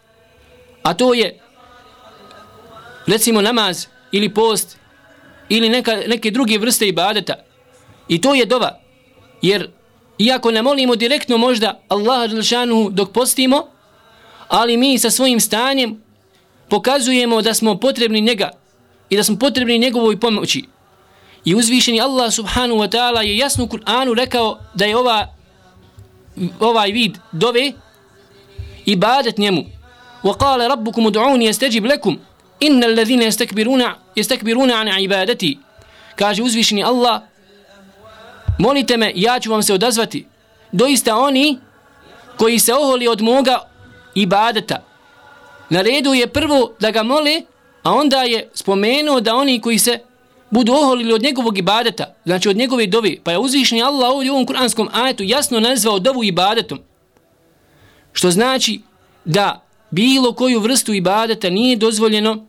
a to je recimo namaz ili post ili neka, neke druge vrste ibadeta. I to je dova. Jer iako ne molimo direktno možda Allaha Đelšanu dok postimo, ali mi sa svojim stanjem pokazujemo da smo potrebni njega i da smo potrebni njegovoj pomoći. I uzvišeni Allah subhanahu wa ta'ala je jasno u Kur'anu rekao da je ova, ovaj vid dove ibadet njemu. وقال ربكم ادعوني يستجب لكم إن الذين يستكبرون يستكبرون عن عبادتي kaže uzvišeni Allah molite me ja ću vam se odazvati. Doista oni koji se oholi od moga ibadeta. Na redu je prvo da ga mole a onda je spomenuo da oni koji se budu oholili od njegovog ibadeta znači od njegove dovi, pa je uzvišni Allah ovdje u ovom kuranskom ajetu jasno nazvao dovu ibadetom. Što znači da bilo koju vrstu ibadeta nije dozvoljeno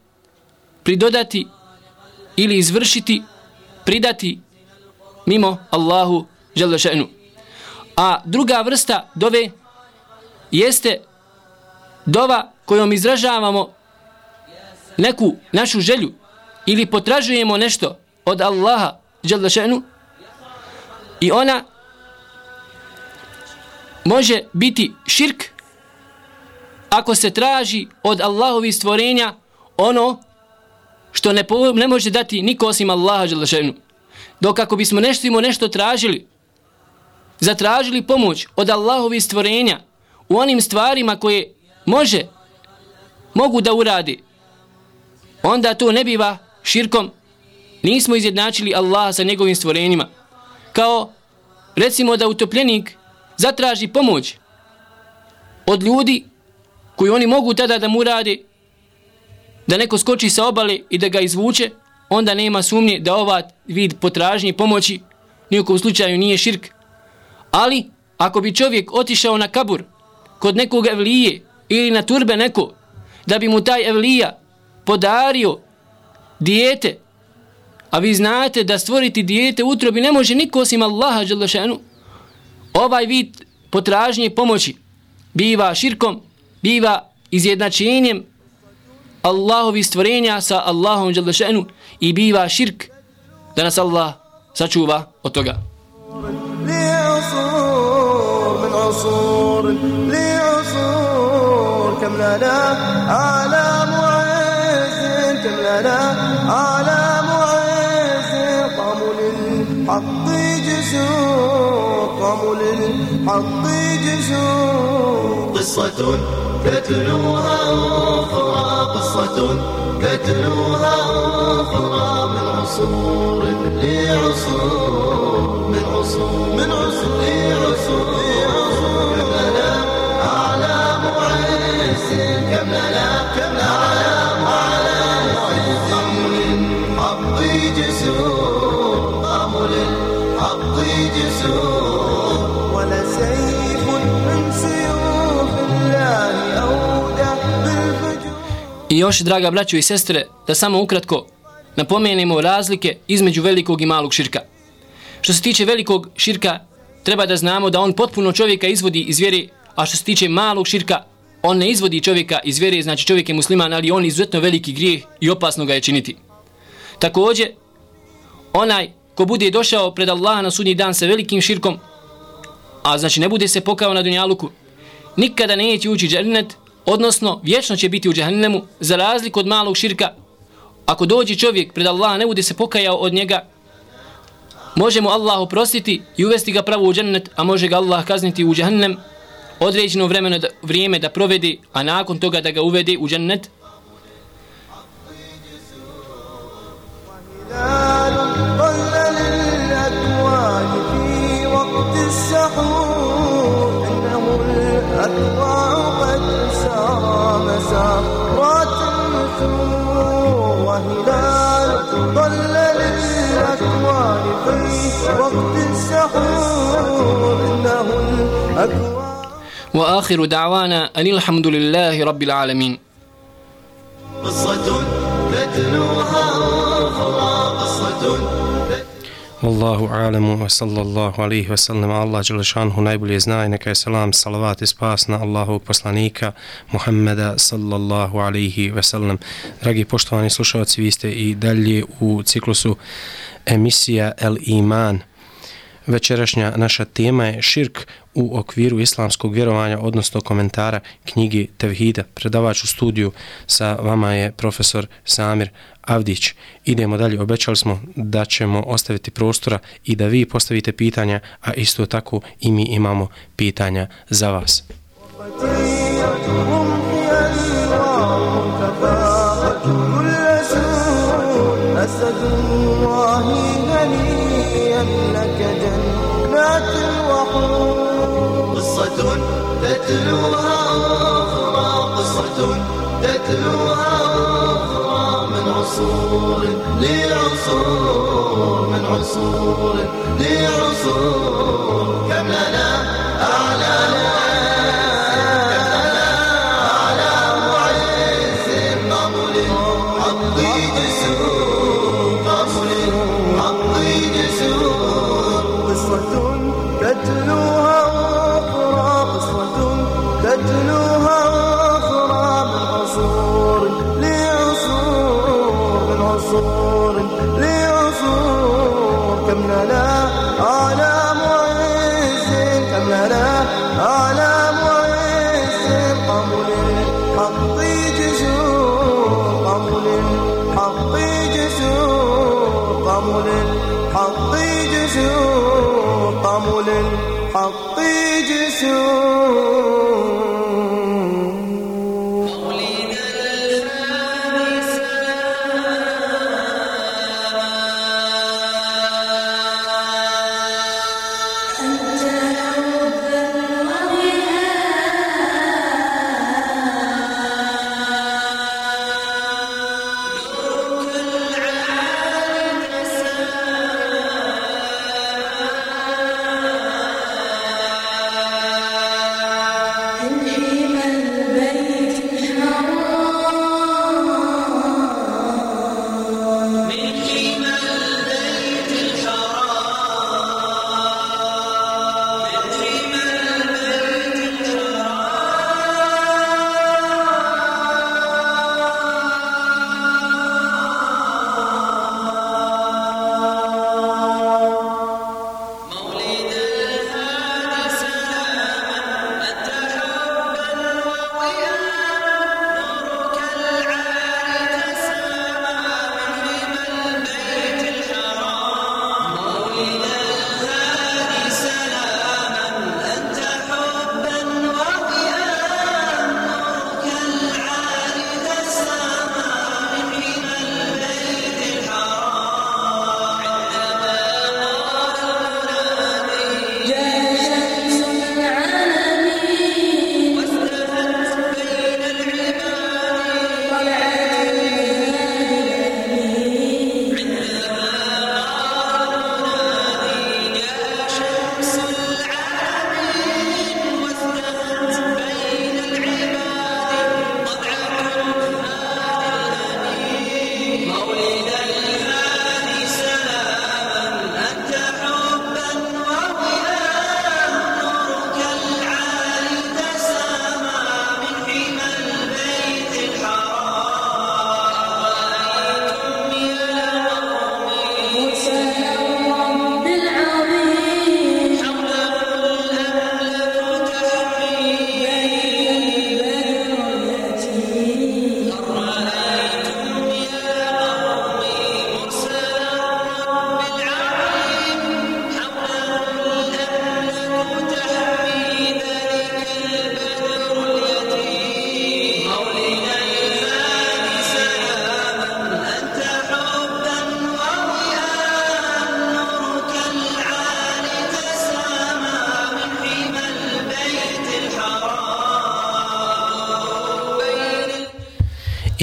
pridodati ili izvršiti, pridati mimo Allahu žele. A druga vrsta dove jeste dova kojom izražavamo neku našu želju ili potražujemo nešto od Allaha žele i ona može biti širk ako se traži od Allahovi stvorenja ono što ne, po, ne može dati niko osim Allaha Đelešenu. Dok ako bismo nešto imo nešto tražili, zatražili pomoć od Allahovi stvorenja u onim stvarima koje može, mogu da uradi, onda to ne biva širkom. Nismo izjednačili Allaha sa njegovim stvorenjima. Kao, recimo da utopljenik zatraži pomoć od ljudi koji oni mogu tada da mu radi, da neko skoči sa obale i da ga izvuče, onda nema sumnje da ova vid potražnje pomoći nijekom slučaju nije širk. Ali, ako bi čovjek otišao na kabur kod nekog evlije ili na turbe neko, da bi mu taj evlija podario dijete, a vi znate da stvoriti dijete utrobi ne može niko osim Allaha Đalašanu, ovaj vid potražnje pomoći biva širkom biva izjednačenjem Allahovi stvorenja sa Allahom Đalešenu i biva širk. Da nas Allah sačuva od toga. عصور لعصور قام للحق جسور قام للحق جسور قصة تتلوها أخرى قصة تتلوها أخرى من عصور لعصور من عصور من عصور لعصور كم لنا أعلام عز كم لنا كم أعلام على حق جسور قاموا للحق جسور I još, draga braćo i sestre, da samo ukratko napomenemo razlike između velikog i malog širka. Što se tiče velikog širka, treba da znamo da on potpuno čovjeka izvodi iz vjere, a što se tiče malog širka, on ne izvodi čovjeka iz vjere, znači čovjek je musliman, ali on izuzetno veliki grijeh i opasno ga je činiti. Također, onaj ko bude došao pred Allaha na sudnji dan sa velikim širkom, a znači ne bude se pokao na dunjaluku, nikada neće ući džernet, odnosno vječno će biti u džahnemu, za razliku od malog širka. Ako dođe čovjek pred Allaha, ne bude se pokajao od njega, može mu Allah oprostiti i uvesti ga pravo u džennet, a može ga Allah kazniti u džahnem određeno vremeno da, vrijeme da provedi, a nakon toga da ga uvede u džennet. وآخر دعوانا أن الحمد لله رب العالمين قصة تتلوها أخرى قصة Wallahu alamu wa sallallahu alaihi wa sallam Allah Đelešanhu najbolje zna i neka je salam, salavat i spas na Allahovog poslanika Muhammeda sallallahu alaihi wa sallam. Dragi poštovani slušalci, vi ste i dalje u ciklusu emisija El Iman. Večerašnja naša tema je širk u okviru islamskog vjerovanja, odnosno komentara knjigi Tevhida. Predavač u studiju sa vama je profesor Samir Avdić. Idemo dalje, obećali smo da ćemo ostaviti prostora i da vi postavite pitanja, a isto tako i mi imamo pitanja za vas. هم فيها الإمام كفاءة كل سوء أسد تتلوها أخرى قصة تتلوها أخرى من عصور لعصور من عصور لعصور حط حطي جسور حطي جسور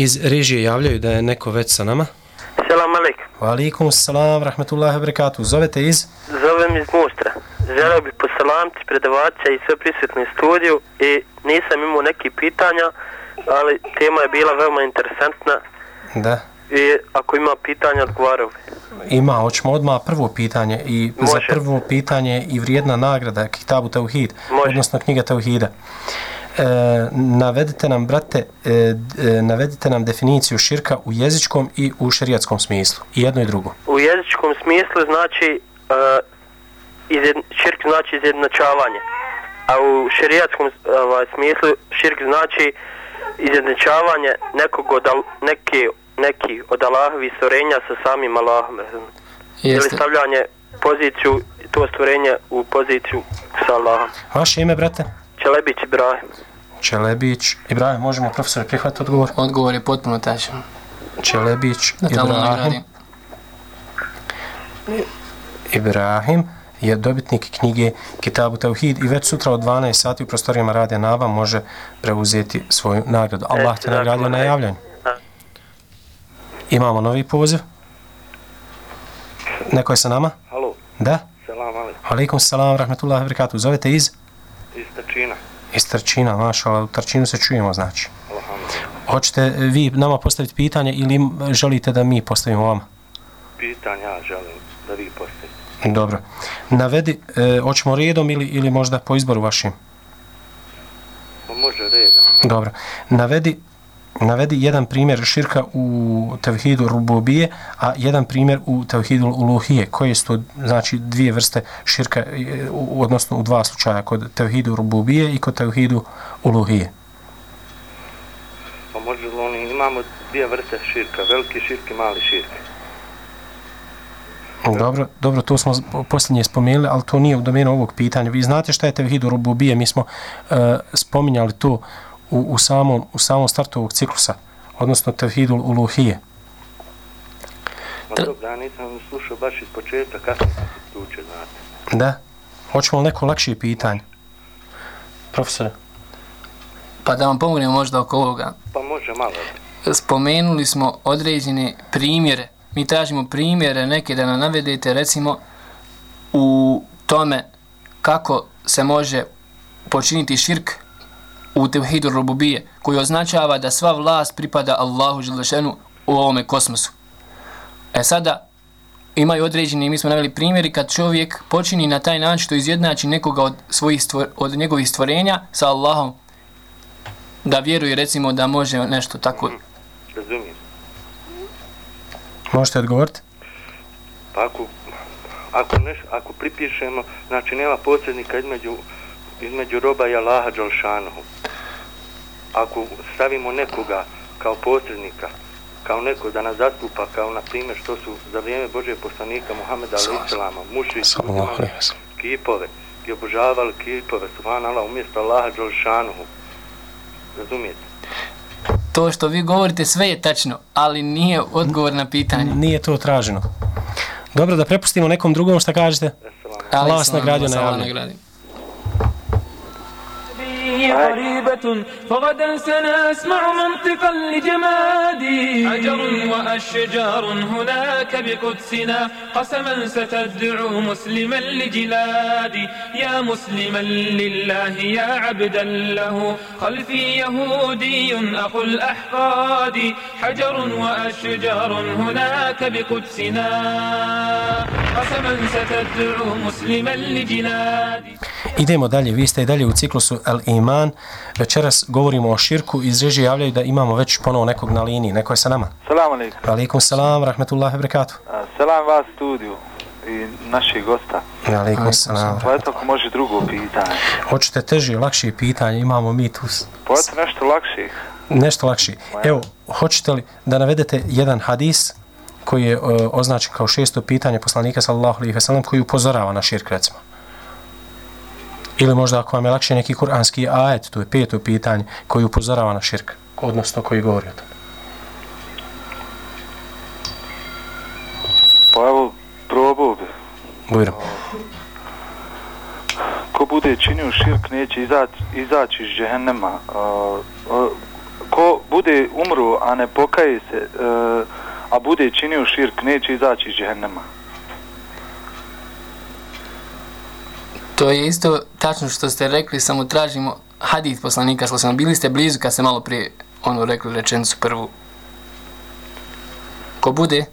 Iz režije javljaju da je neko već sa nama. Selam alaikum. Wa alaikum salam, rahmetullahi wa barakatuh. Zovete iz? Zovem iz Mustra. Želeo bih poselam imamci, predavača i sve prisutni u studiju i nisam imao neki pitanja, ali tema je bila veoma interesantna Da. i ako ima pitanja odgovarao bi. Ima, hoćemo odmah prvo pitanje i za Može. prvo pitanje i vrijedna nagrada Kitabu Tauhid, Može. odnosno knjiga Tauhida. E, navedite nam, brate, e, e, navedite nam definiciju širka u jezičkom i u šerijatskom smislu. I jedno i drugo. U jezičkom smislu znači uh, izjed, širk znači izjednačavanje, a u šerijatskom ovaj, smislu širk znači izjednačavanje nekog od, neke, neki od Allahovih stvorenja sa samim Allahom. Ili stavljanje poziciju, to stvorenje u poziciju sa Allahom. Vaše ime, brate? Čelebić Ibrahim. Čelebić. Ibrahim, možemo profesore prihvatiti odgovor? Odgovor je potpuno tačan. Čelebić, Da Ibrahim. Ibrahim je dobitnik knjige Kitabu Tauhid i već sutra od 12 sati u prostorijama Radija Nava može preuzeti svoju nagradu. Allah te dakle, nagradio na e. javljanju. Imamo novi poziv. Neko je sa nama? Halo, Da? selam ali, Alaikum salam, rahmetullahi wabarakatuh. Zovete iz? Iz Trčina, Iz Trčina, maša, u Trčinu se čujemo, znači. alhamdulillah. Hoćete vi nama postaviti pitanje ili želite da mi postavimo vama? Pitanja ja želim da vi postavite. Dobro. Navedi, e, hoćemo redom ili, ili možda po izboru vašim? Pa može reda. Dobro. Navedi, navedi jedan primjer širka u tevhidu rububije, a jedan primjer u tevhidu uluhije. Koje su to, znači, dvije vrste širka, e, u, odnosno u dva slučaja, kod tevhidu rububije i kod tevhidu uluhije. Pa može oni, imamo dvije vrste širka, veliki širk i mali širk. Dobro, dobro, to smo posljednje spomenuli, ali to nije u domenu ovog pitanja. Vi znate šta je tevhidu rububije? Mi smo e, spominjali to u, u, samom, u samom startu ovog ciklusa, odnosno tevhidu uluhije. No dobro, ja nisam slušao baš iz početka, kasno sam se stuče, znate. Da. Hoćemo li neko lakše pitanje? Profesore. Pa da vam pomognemo možda oko ovoga. Pa može malo. Spomenuli smo određene primjere. Mi tražimo primjere neke da nam navedete recimo u tome kako se može počiniti širk u tevhidu rububije, koji označava da sva vlast pripada Allahu Želešenu u ovome kosmosu. E sada, imaju određeni, mi smo naveli primjeri kad čovjek počini na taj način što izjednači nekoga od, svojih stvor, od njegovih stvorenja sa Allahom, da vjeruje recimo da može nešto tako Razumijem. Možete odgovoriti? Pa ako, ako, neš, ako pripišemo, znači nema posrednika između, između roba i Allaha Đalšanohu. Ako stavimo nekoga kao posrednika, kao neko da nas zastupa, kao na primjer što su za vrijeme Božeg poslanika alejhi ve sellem. kipove i obožavali kipove, subhanallah, umjesto Allaha Đalšanohu. Razumijete? To što vi govorite sve je tačno, ali nije odgovor na pitanje. Nije to traženo. Dobro, da prepustimo nekom drugom šta kažete? Allah vas nagradio na Allah به غريبة فغدا سنسمع منطقا لجمادي. حجر وأشجار هناك بقدسنا قسما ستدعو مسلما لجلادي. يا مسلما لله يا عبدا له خلفي يهودي أخو الأحقاد. حجر وأشجار هناك بقدسنا قسما ستدعو مسلما لجلادي. Idemo dalje, vi ste i dalje u ciklusu El Iman. Večeras govorimo o širku, iz režije javljaju da imamo već ponovo nekog na liniji. Neko je sa nama. Salam alaikum. Alaikum salam, rahmetullahi wabarakatuh. A, Selam vas studiju i naših gosta. Alaikum salam. Pa eto ako može drugo pitanje. Hoćete teže, lakše pitanje, imamo mi tu Pa eto nešto lakših. nešto lakše. Evo, hoćete li da navedete jedan hadis koji je uh, označen kao šesto pitanje poslanika sallallahu alejhi ve sellem koji upozorava na širk recimo. Ili možda ako vam je lakše neki kuranski ajet, to je peto pitanje koji upozorava na širk, odnosno koji govori o tome. Pa evo, probao bi. Bujrom. Ko bude činio širk neće izaći, izaći iz džehennema. Ko bude umro, a ne pokaje se, a, a bude činio širk neće izaći iz džehennema. To je isto tačno što ste rekli, samo tražimo hadith poslanika, što sam bili ste blizu kad ste malo prije ono rekli rečenicu prvu. Ko bude?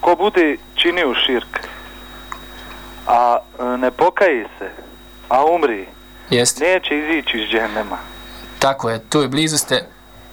Ko bude činio širk, a e, ne pokaji se, a umri, Jeste. neće izići iz džehennema. Tako je, tu je blizu ste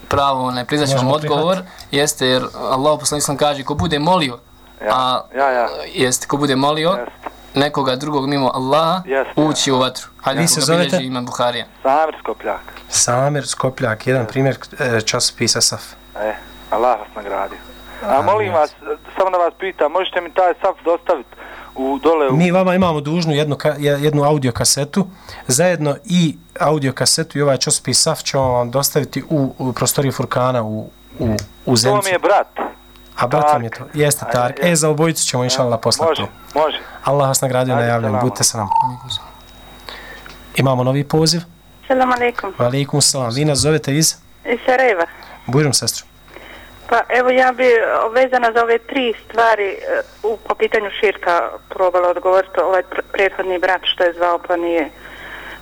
pravo, ne priznaću vam odgovor, jeste jer Allah poslanik sam kaže ko bude molio, Ja, a ja, ja. jeste ko bude molio Jeste. Nekoga drugog mimo Allaha, Jeste. ući u vatru. Vi se zovete? Imam Buharija. Samir Skopljak. Samir Skopljak, jedan primjer e, časopisa SAF. E, Allah vas nagradio. A molim vas, samo da vas pitam, možete mi taj saf dostaviti u dole u... Mi vama imamo dužnu jednu, ka, jednu audio kasetu, zajedno i audio kasetu i ovaj časopis SAF ćemo vam dostaviti u, u prostoriju Furkana u, u, u To Zencu. mi je brat. A brat vam je to. Jeste Ajde, Tark. je. E, za obojicu ćemo inša Allah poslati Može, to. može. Allah vas nagradio na Ajde, javljanju. salama. Budite sa nam. Imamo novi poziv. Salam alaikum. Valikum salam. Vi nas zovete iz Iz Sarajeva. Bujrum, sestru. Pa evo ja bi vezana za ove tri stvari e, u, po pitanju širka probala odgovoriti ovaj pr prethodni brat što je zvao pa nije.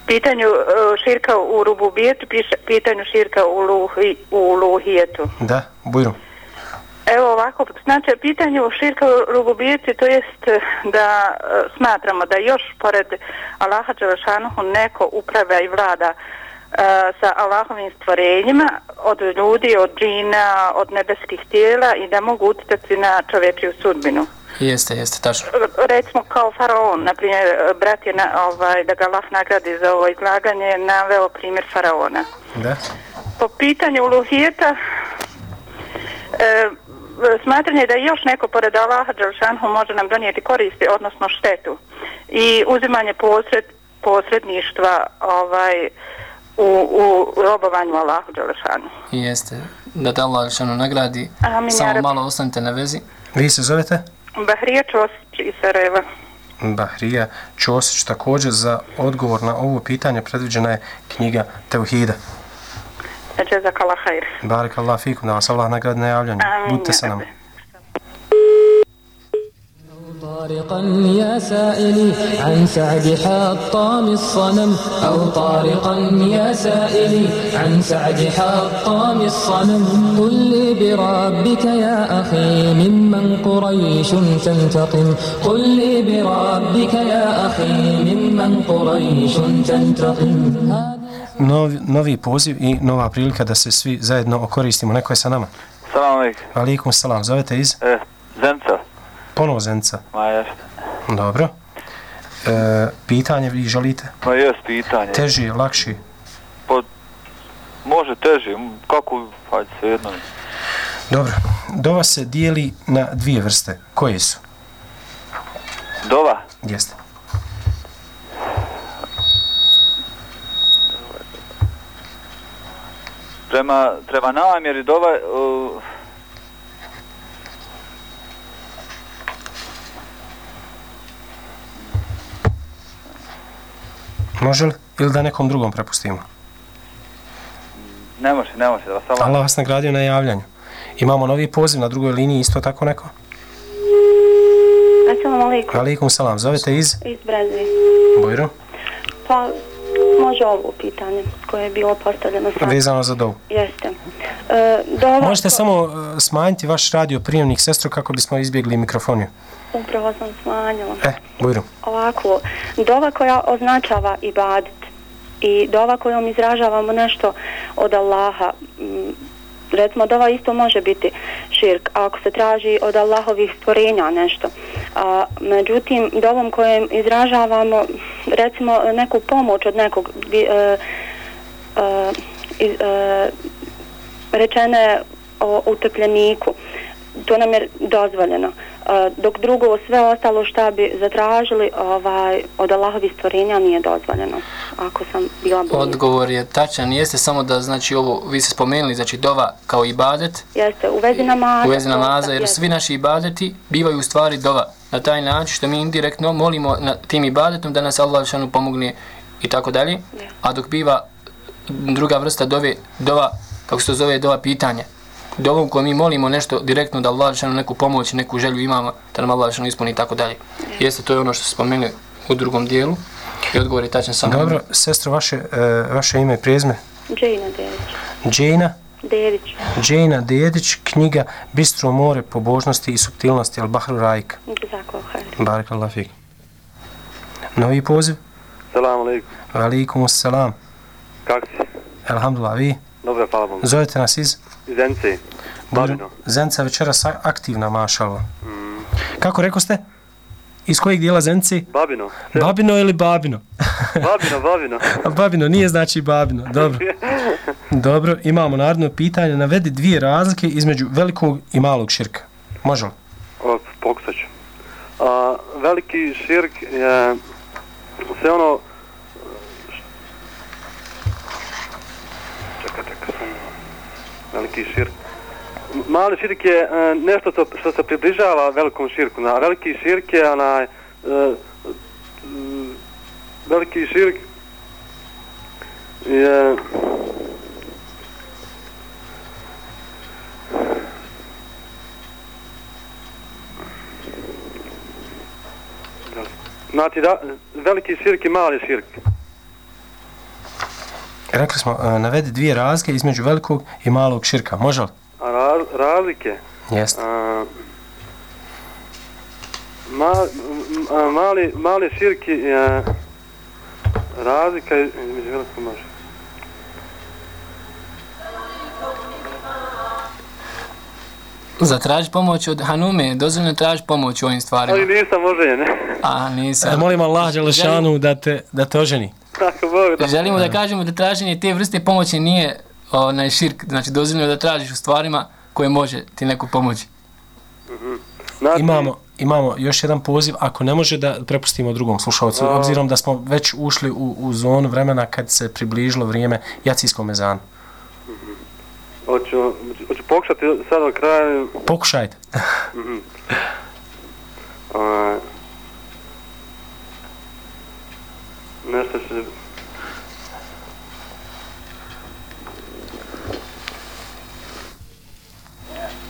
Pitanju e, širka u rububijetu, pitanju širka u, luhi, u luhijetu. Da, Bujrum. Evo ovako, znači pitanju širka u rububijeti, to jest e, da e, smatramo da još pored Allaha Đelešanuhu neko upravlja i vlada e, sa Allahovim stvorenjima od ljudi, od džina, od nebeskih tijela i da mogu utjecati na čovječiju sudbinu. Jeste, jeste, tačno. Recimo kao faraon, na primjer, brat je na, ovaj, da ga Allah nagradi za ovo izlaganje, naveo primjer faraona. Da. Po pitanju uluhijeta, e, smatranje da još neko pored Allaha Đelšanhu može nam donijeti koristi, odnosno štetu. I uzimanje posred, posredništva ovaj, u, u robovanju Allahu Đelešanu. Jeste. Da te Allah šano nagradi. Amin, Samo rab- malo ostanite na vezi. Vi se zovete? Bahrija Čosić iz Sarajeva. Bahrija Ćosić. Također za odgovor na ovo pitanje predviđena je knjiga Teuhida. Fikum, da vas Allah nagradi na javljanju. Amin, Budite ja sa nama. rabbi. طارقا يا سائلي عن سعد حطام الصنم أو طارقا يا سائلي عن سعد حطام الصنم قل لي بربك يا أخي ممن قريش تنتقم قل لي بربك يا أخي ممن قريش تنتقم Novi, novi poziv i nova prilika da se svi zajedno okoristimo. Neko je sa nama. Salam alaikum. Alikum salam. Zovete iz E, Zenca. ponovo Zenca. Ma jeste. Dobro. E, pitanje vi želite? Ma jest pitanje. Teži, lakši? Može teže, m, kako, hajde se jedno. Dobro. Dova se dijeli na dvije vrste. Koje su? Dova. Jeste. Prema, prema namjeri dova, uh, Može li? Ili da nekom drugom prepustimo? ne može, ne može, da vas. Allah vas nagradio na javljanju. Imamo novi poziv na drugoj liniji, isto tako neko? Assalamu alaikum. Alikum salam. Zovete iz Iz Brazile. Bojru? Pa, može ovo pitanje koje je bilo postavljeno sad. Vezano za dovu. Jeste. E, dova, Možete samo e, smanjiti vaš radio prijemnik sestru kako bismo izbjegli mikrofoniju. Upravo sam smanjila. E, Bojru. Ovako, dova koja označava ibadet i dova kojom izražavamo nešto od Allaha, m, recimo dova isto može biti širk ako se traži od Allahovih stvorenja nešto. A, međutim, dovom kojem izražavamo recimo neku pomoć od nekog bi, e, e, e, rečene o utepljeniku, to nam je dozvoljeno. E, dok drugo sve ostalo šta bi zatražili ovaj, od Allahovih stvorenja nije dozvoljeno. Ako sam bila bolja. Odgovor je tačan, jeste samo da znači ovo, vi ste spomenuli, znači dova kao ibadet, Jeste, u vezi namaza. u vezi namaza, jer jeste. svi naši ibadeti bivaju u stvari dova. Na taj način što mi indirektno molimo na tim ibadetom da nas Allah šanu pomogne i tako dalje. A dok biva druga vrsta dove, dova, kako se to zove, dova pitanja. Dovom koju mi molimo nešto direktno da Allah šanu neku pomoć, neku želju imamo, da nam Allah šanu ispuni i tako dalje. Jeste, to je ono što ste spomenuli u drugom dijelu. I odgovor je tačan samo. Dobro, sestro, vaše, e, vaše ime i prijezme? Džejna Derić. Džejna? Derić. Džejna Dedić, knjiga Bistro more, pobožnosti i subtilnosti, Al Bahru Rajk. Zako, hajde. Barak Allah fik. Novi poziv? Salam alaikum. Alaikum salam. Kako si? Alhamdulillah, vi? Dobro, hvala Bogu. Zovete nas iz? Iz Ence. Babino. Zenca večeras a- aktivna, mašallah. Mm. Kako rekao ste? Iz kojeg dijela Zence? Babino. Babino ili Babino? *laughs* Babino, Babino. Babino nije znači Babino. Dobro. Dobro, imamo naredno pitanje. Navedi dvije razlike između velikog i malog širka. Može li? O, pokusat ću. A, veliki širk je sve ono... Veliki širk. Mali širk je e, nešto to, što se približava velikom širku. Na veliki širk je onaj... E, m, veliki širk je... Znači, da, veliki širk i mali širk. Rekli smo, e, navedi dvije razlike između velikog i malog širka. Može li? A raz, razlike? Jeste. A, ma, a, mali, mali širk je razlika između velikog i malog širka. Zatraži pomoć od Hanume, dozvoljno traži pomoć u ovim stvarima. Ali nisam oženjen. A, nisam. E, molim Allah Đelešanu da te, da te oženi. Tako Bog da. Želimo da kažemo da traženje te vrste pomoći nije onaj širk, znači dozvoljeno je da tražiš u stvarima koje može ti neko pomoći. Znači, Imamo, imamo još jedan poziv, ako ne može da prepustimo drugom slušalcu, A. obzirom da smo već ušli u, u zonu vremena kad se približilo vrijeme jacijskom mezanu. Hoću, hoću pokušati sad do kraja. Pokušajte. Mhm. A, nešto se...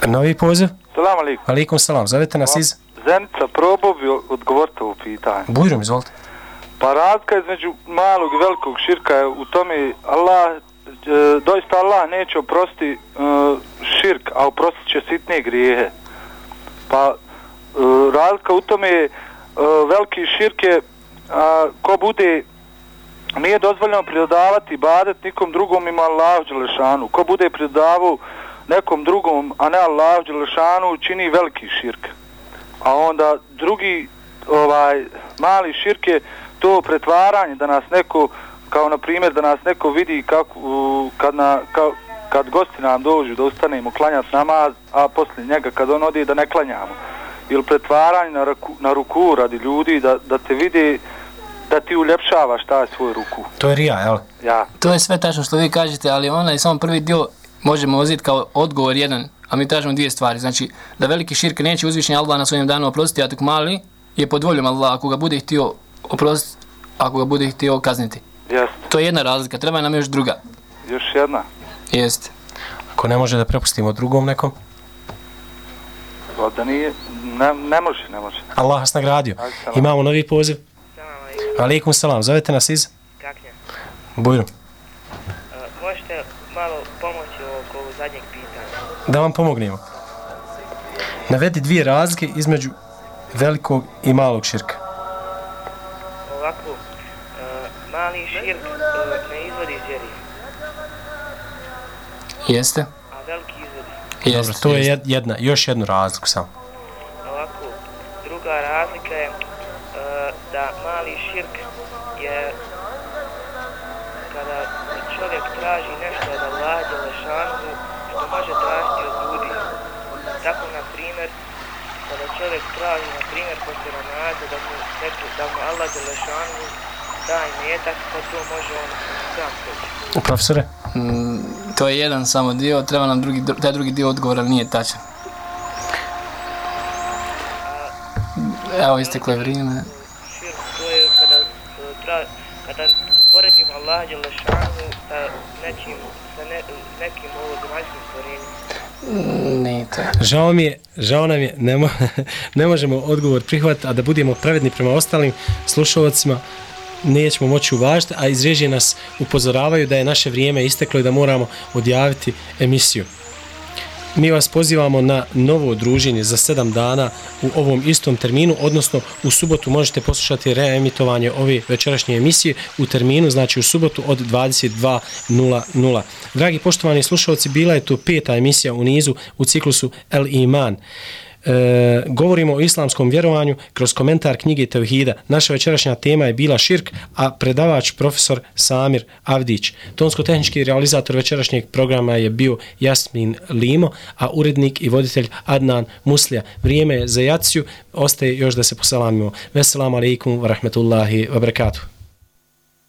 Novi poziv? Salam alaikum. Alikum salam. Zovete nas iz? Zenica, probao bi odgovoriti ovo pitanje. Bujrum, izvolite. Pa razlika između malog i velikog širka je u tome Allah, e, doista Allah neće oprosti e, širk, a oprostit će sitnije grijehe. Pa e, razlika u tome je e, veliki širk je a, ko bude nije dozvoljeno pridodavati badet nikom drugom ima Allah Đelešanu. Ko bude pridodavao nekom drugom, a ne Allah Đelešanu, čini veliki širk. A onda drugi ovaj mali širk je to pretvaranje da nas neko kao na primjer da nas neko vidi kako kad na kao, kad gosti nam dođu da ustanemo klanjati namaz, a poslije njega kad on ode da ne klanjamo. Ili pretvaranje na, ruku, na ruku radi ljudi da, da te vidi da ti uljepšavaš taj svoj ruku. To je rija, jel? Ja. To je sve tačno što vi kažete, ali onaj samo prvi dio možemo uzeti kao odgovor jedan, a mi tražimo dvije stvari. Znači, da veliki širk neće uzvišenje Allah na svojim danu oprostiti, a tok mali je pod voljom Allah ako ga bude htio oprostiti, ako ga bude htio kazniti. Jeste. To je jedna razlika, treba nam još druga. Još jedna. Jeste. Ako ne može da prepustimo drugom nekom, Da nije, ne, ne može, ne može. Allah vas nagradio. Salam. Imamo novi poziv. Alikum salam. Zovete nas iz? Kaknja. Bujrum. Uh, možete malo pomoći oko zadnjeg pitanja? Da vam pomognemo. Navedi dvije razlike između velikog i malog širka. Ovako, uh, mali širk uh, ne izvodi iz vjeri, Jeste? Izvodi. Dobro, to je jed- jedna, još jednu razliku samo. Ovako, druga razlika je uh, da mali širk je kada čovjek traži nešto od Allaha Đelešanu što može tražiti od ljudi. Tako, na primjer, kada čovjek traži, na primjer, poslije namaza da mu, neko, da mu Allah Đelešanu daj metak, pa to može on sam seći. Profesore? Mm, to je jedan samo dio, treba nam drugi, taj drugi dio odgovora, ali nije tačan. Evo, isteklo je vrijeme. Širk to je kada, tra, kada poredim Allah Đelešanu sa nečim, sa ne, nekim ovozemaljskim stvorenjem. Ne, to je. Žao mi je, žao nam je, ne, mo *laughs* ne možemo odgovor prihvatiti, a da budemo pravedni prema ostalim slušalcima, nećemo moći uvažiti, a iz režije nas upozoravaju da je naše vrijeme isteklo i da moramo odjaviti emisiju. Mi vas pozivamo na novo druženje za sedam dana u ovom istom terminu, odnosno u subotu možete poslušati reemitovanje ove večerašnje emisije u terminu, znači u subotu od 22.00. Dragi poštovani slušalci, bila je to peta emisija u nizu u ciklusu El Iman e, govorimo o islamskom vjerovanju kroz komentar knjige Tevhida. Naša večerašnja tema je bila širk, a predavač profesor Samir Avdić. Tonsko-tehnički realizator večerašnjeg programa je bio Jasmin Limo, a urednik i voditelj Adnan Muslija. Vrijeme je za jaciju, ostaje još da se poselamimo. Veselamu alaikum wa rahmetullahi wa barakatuh.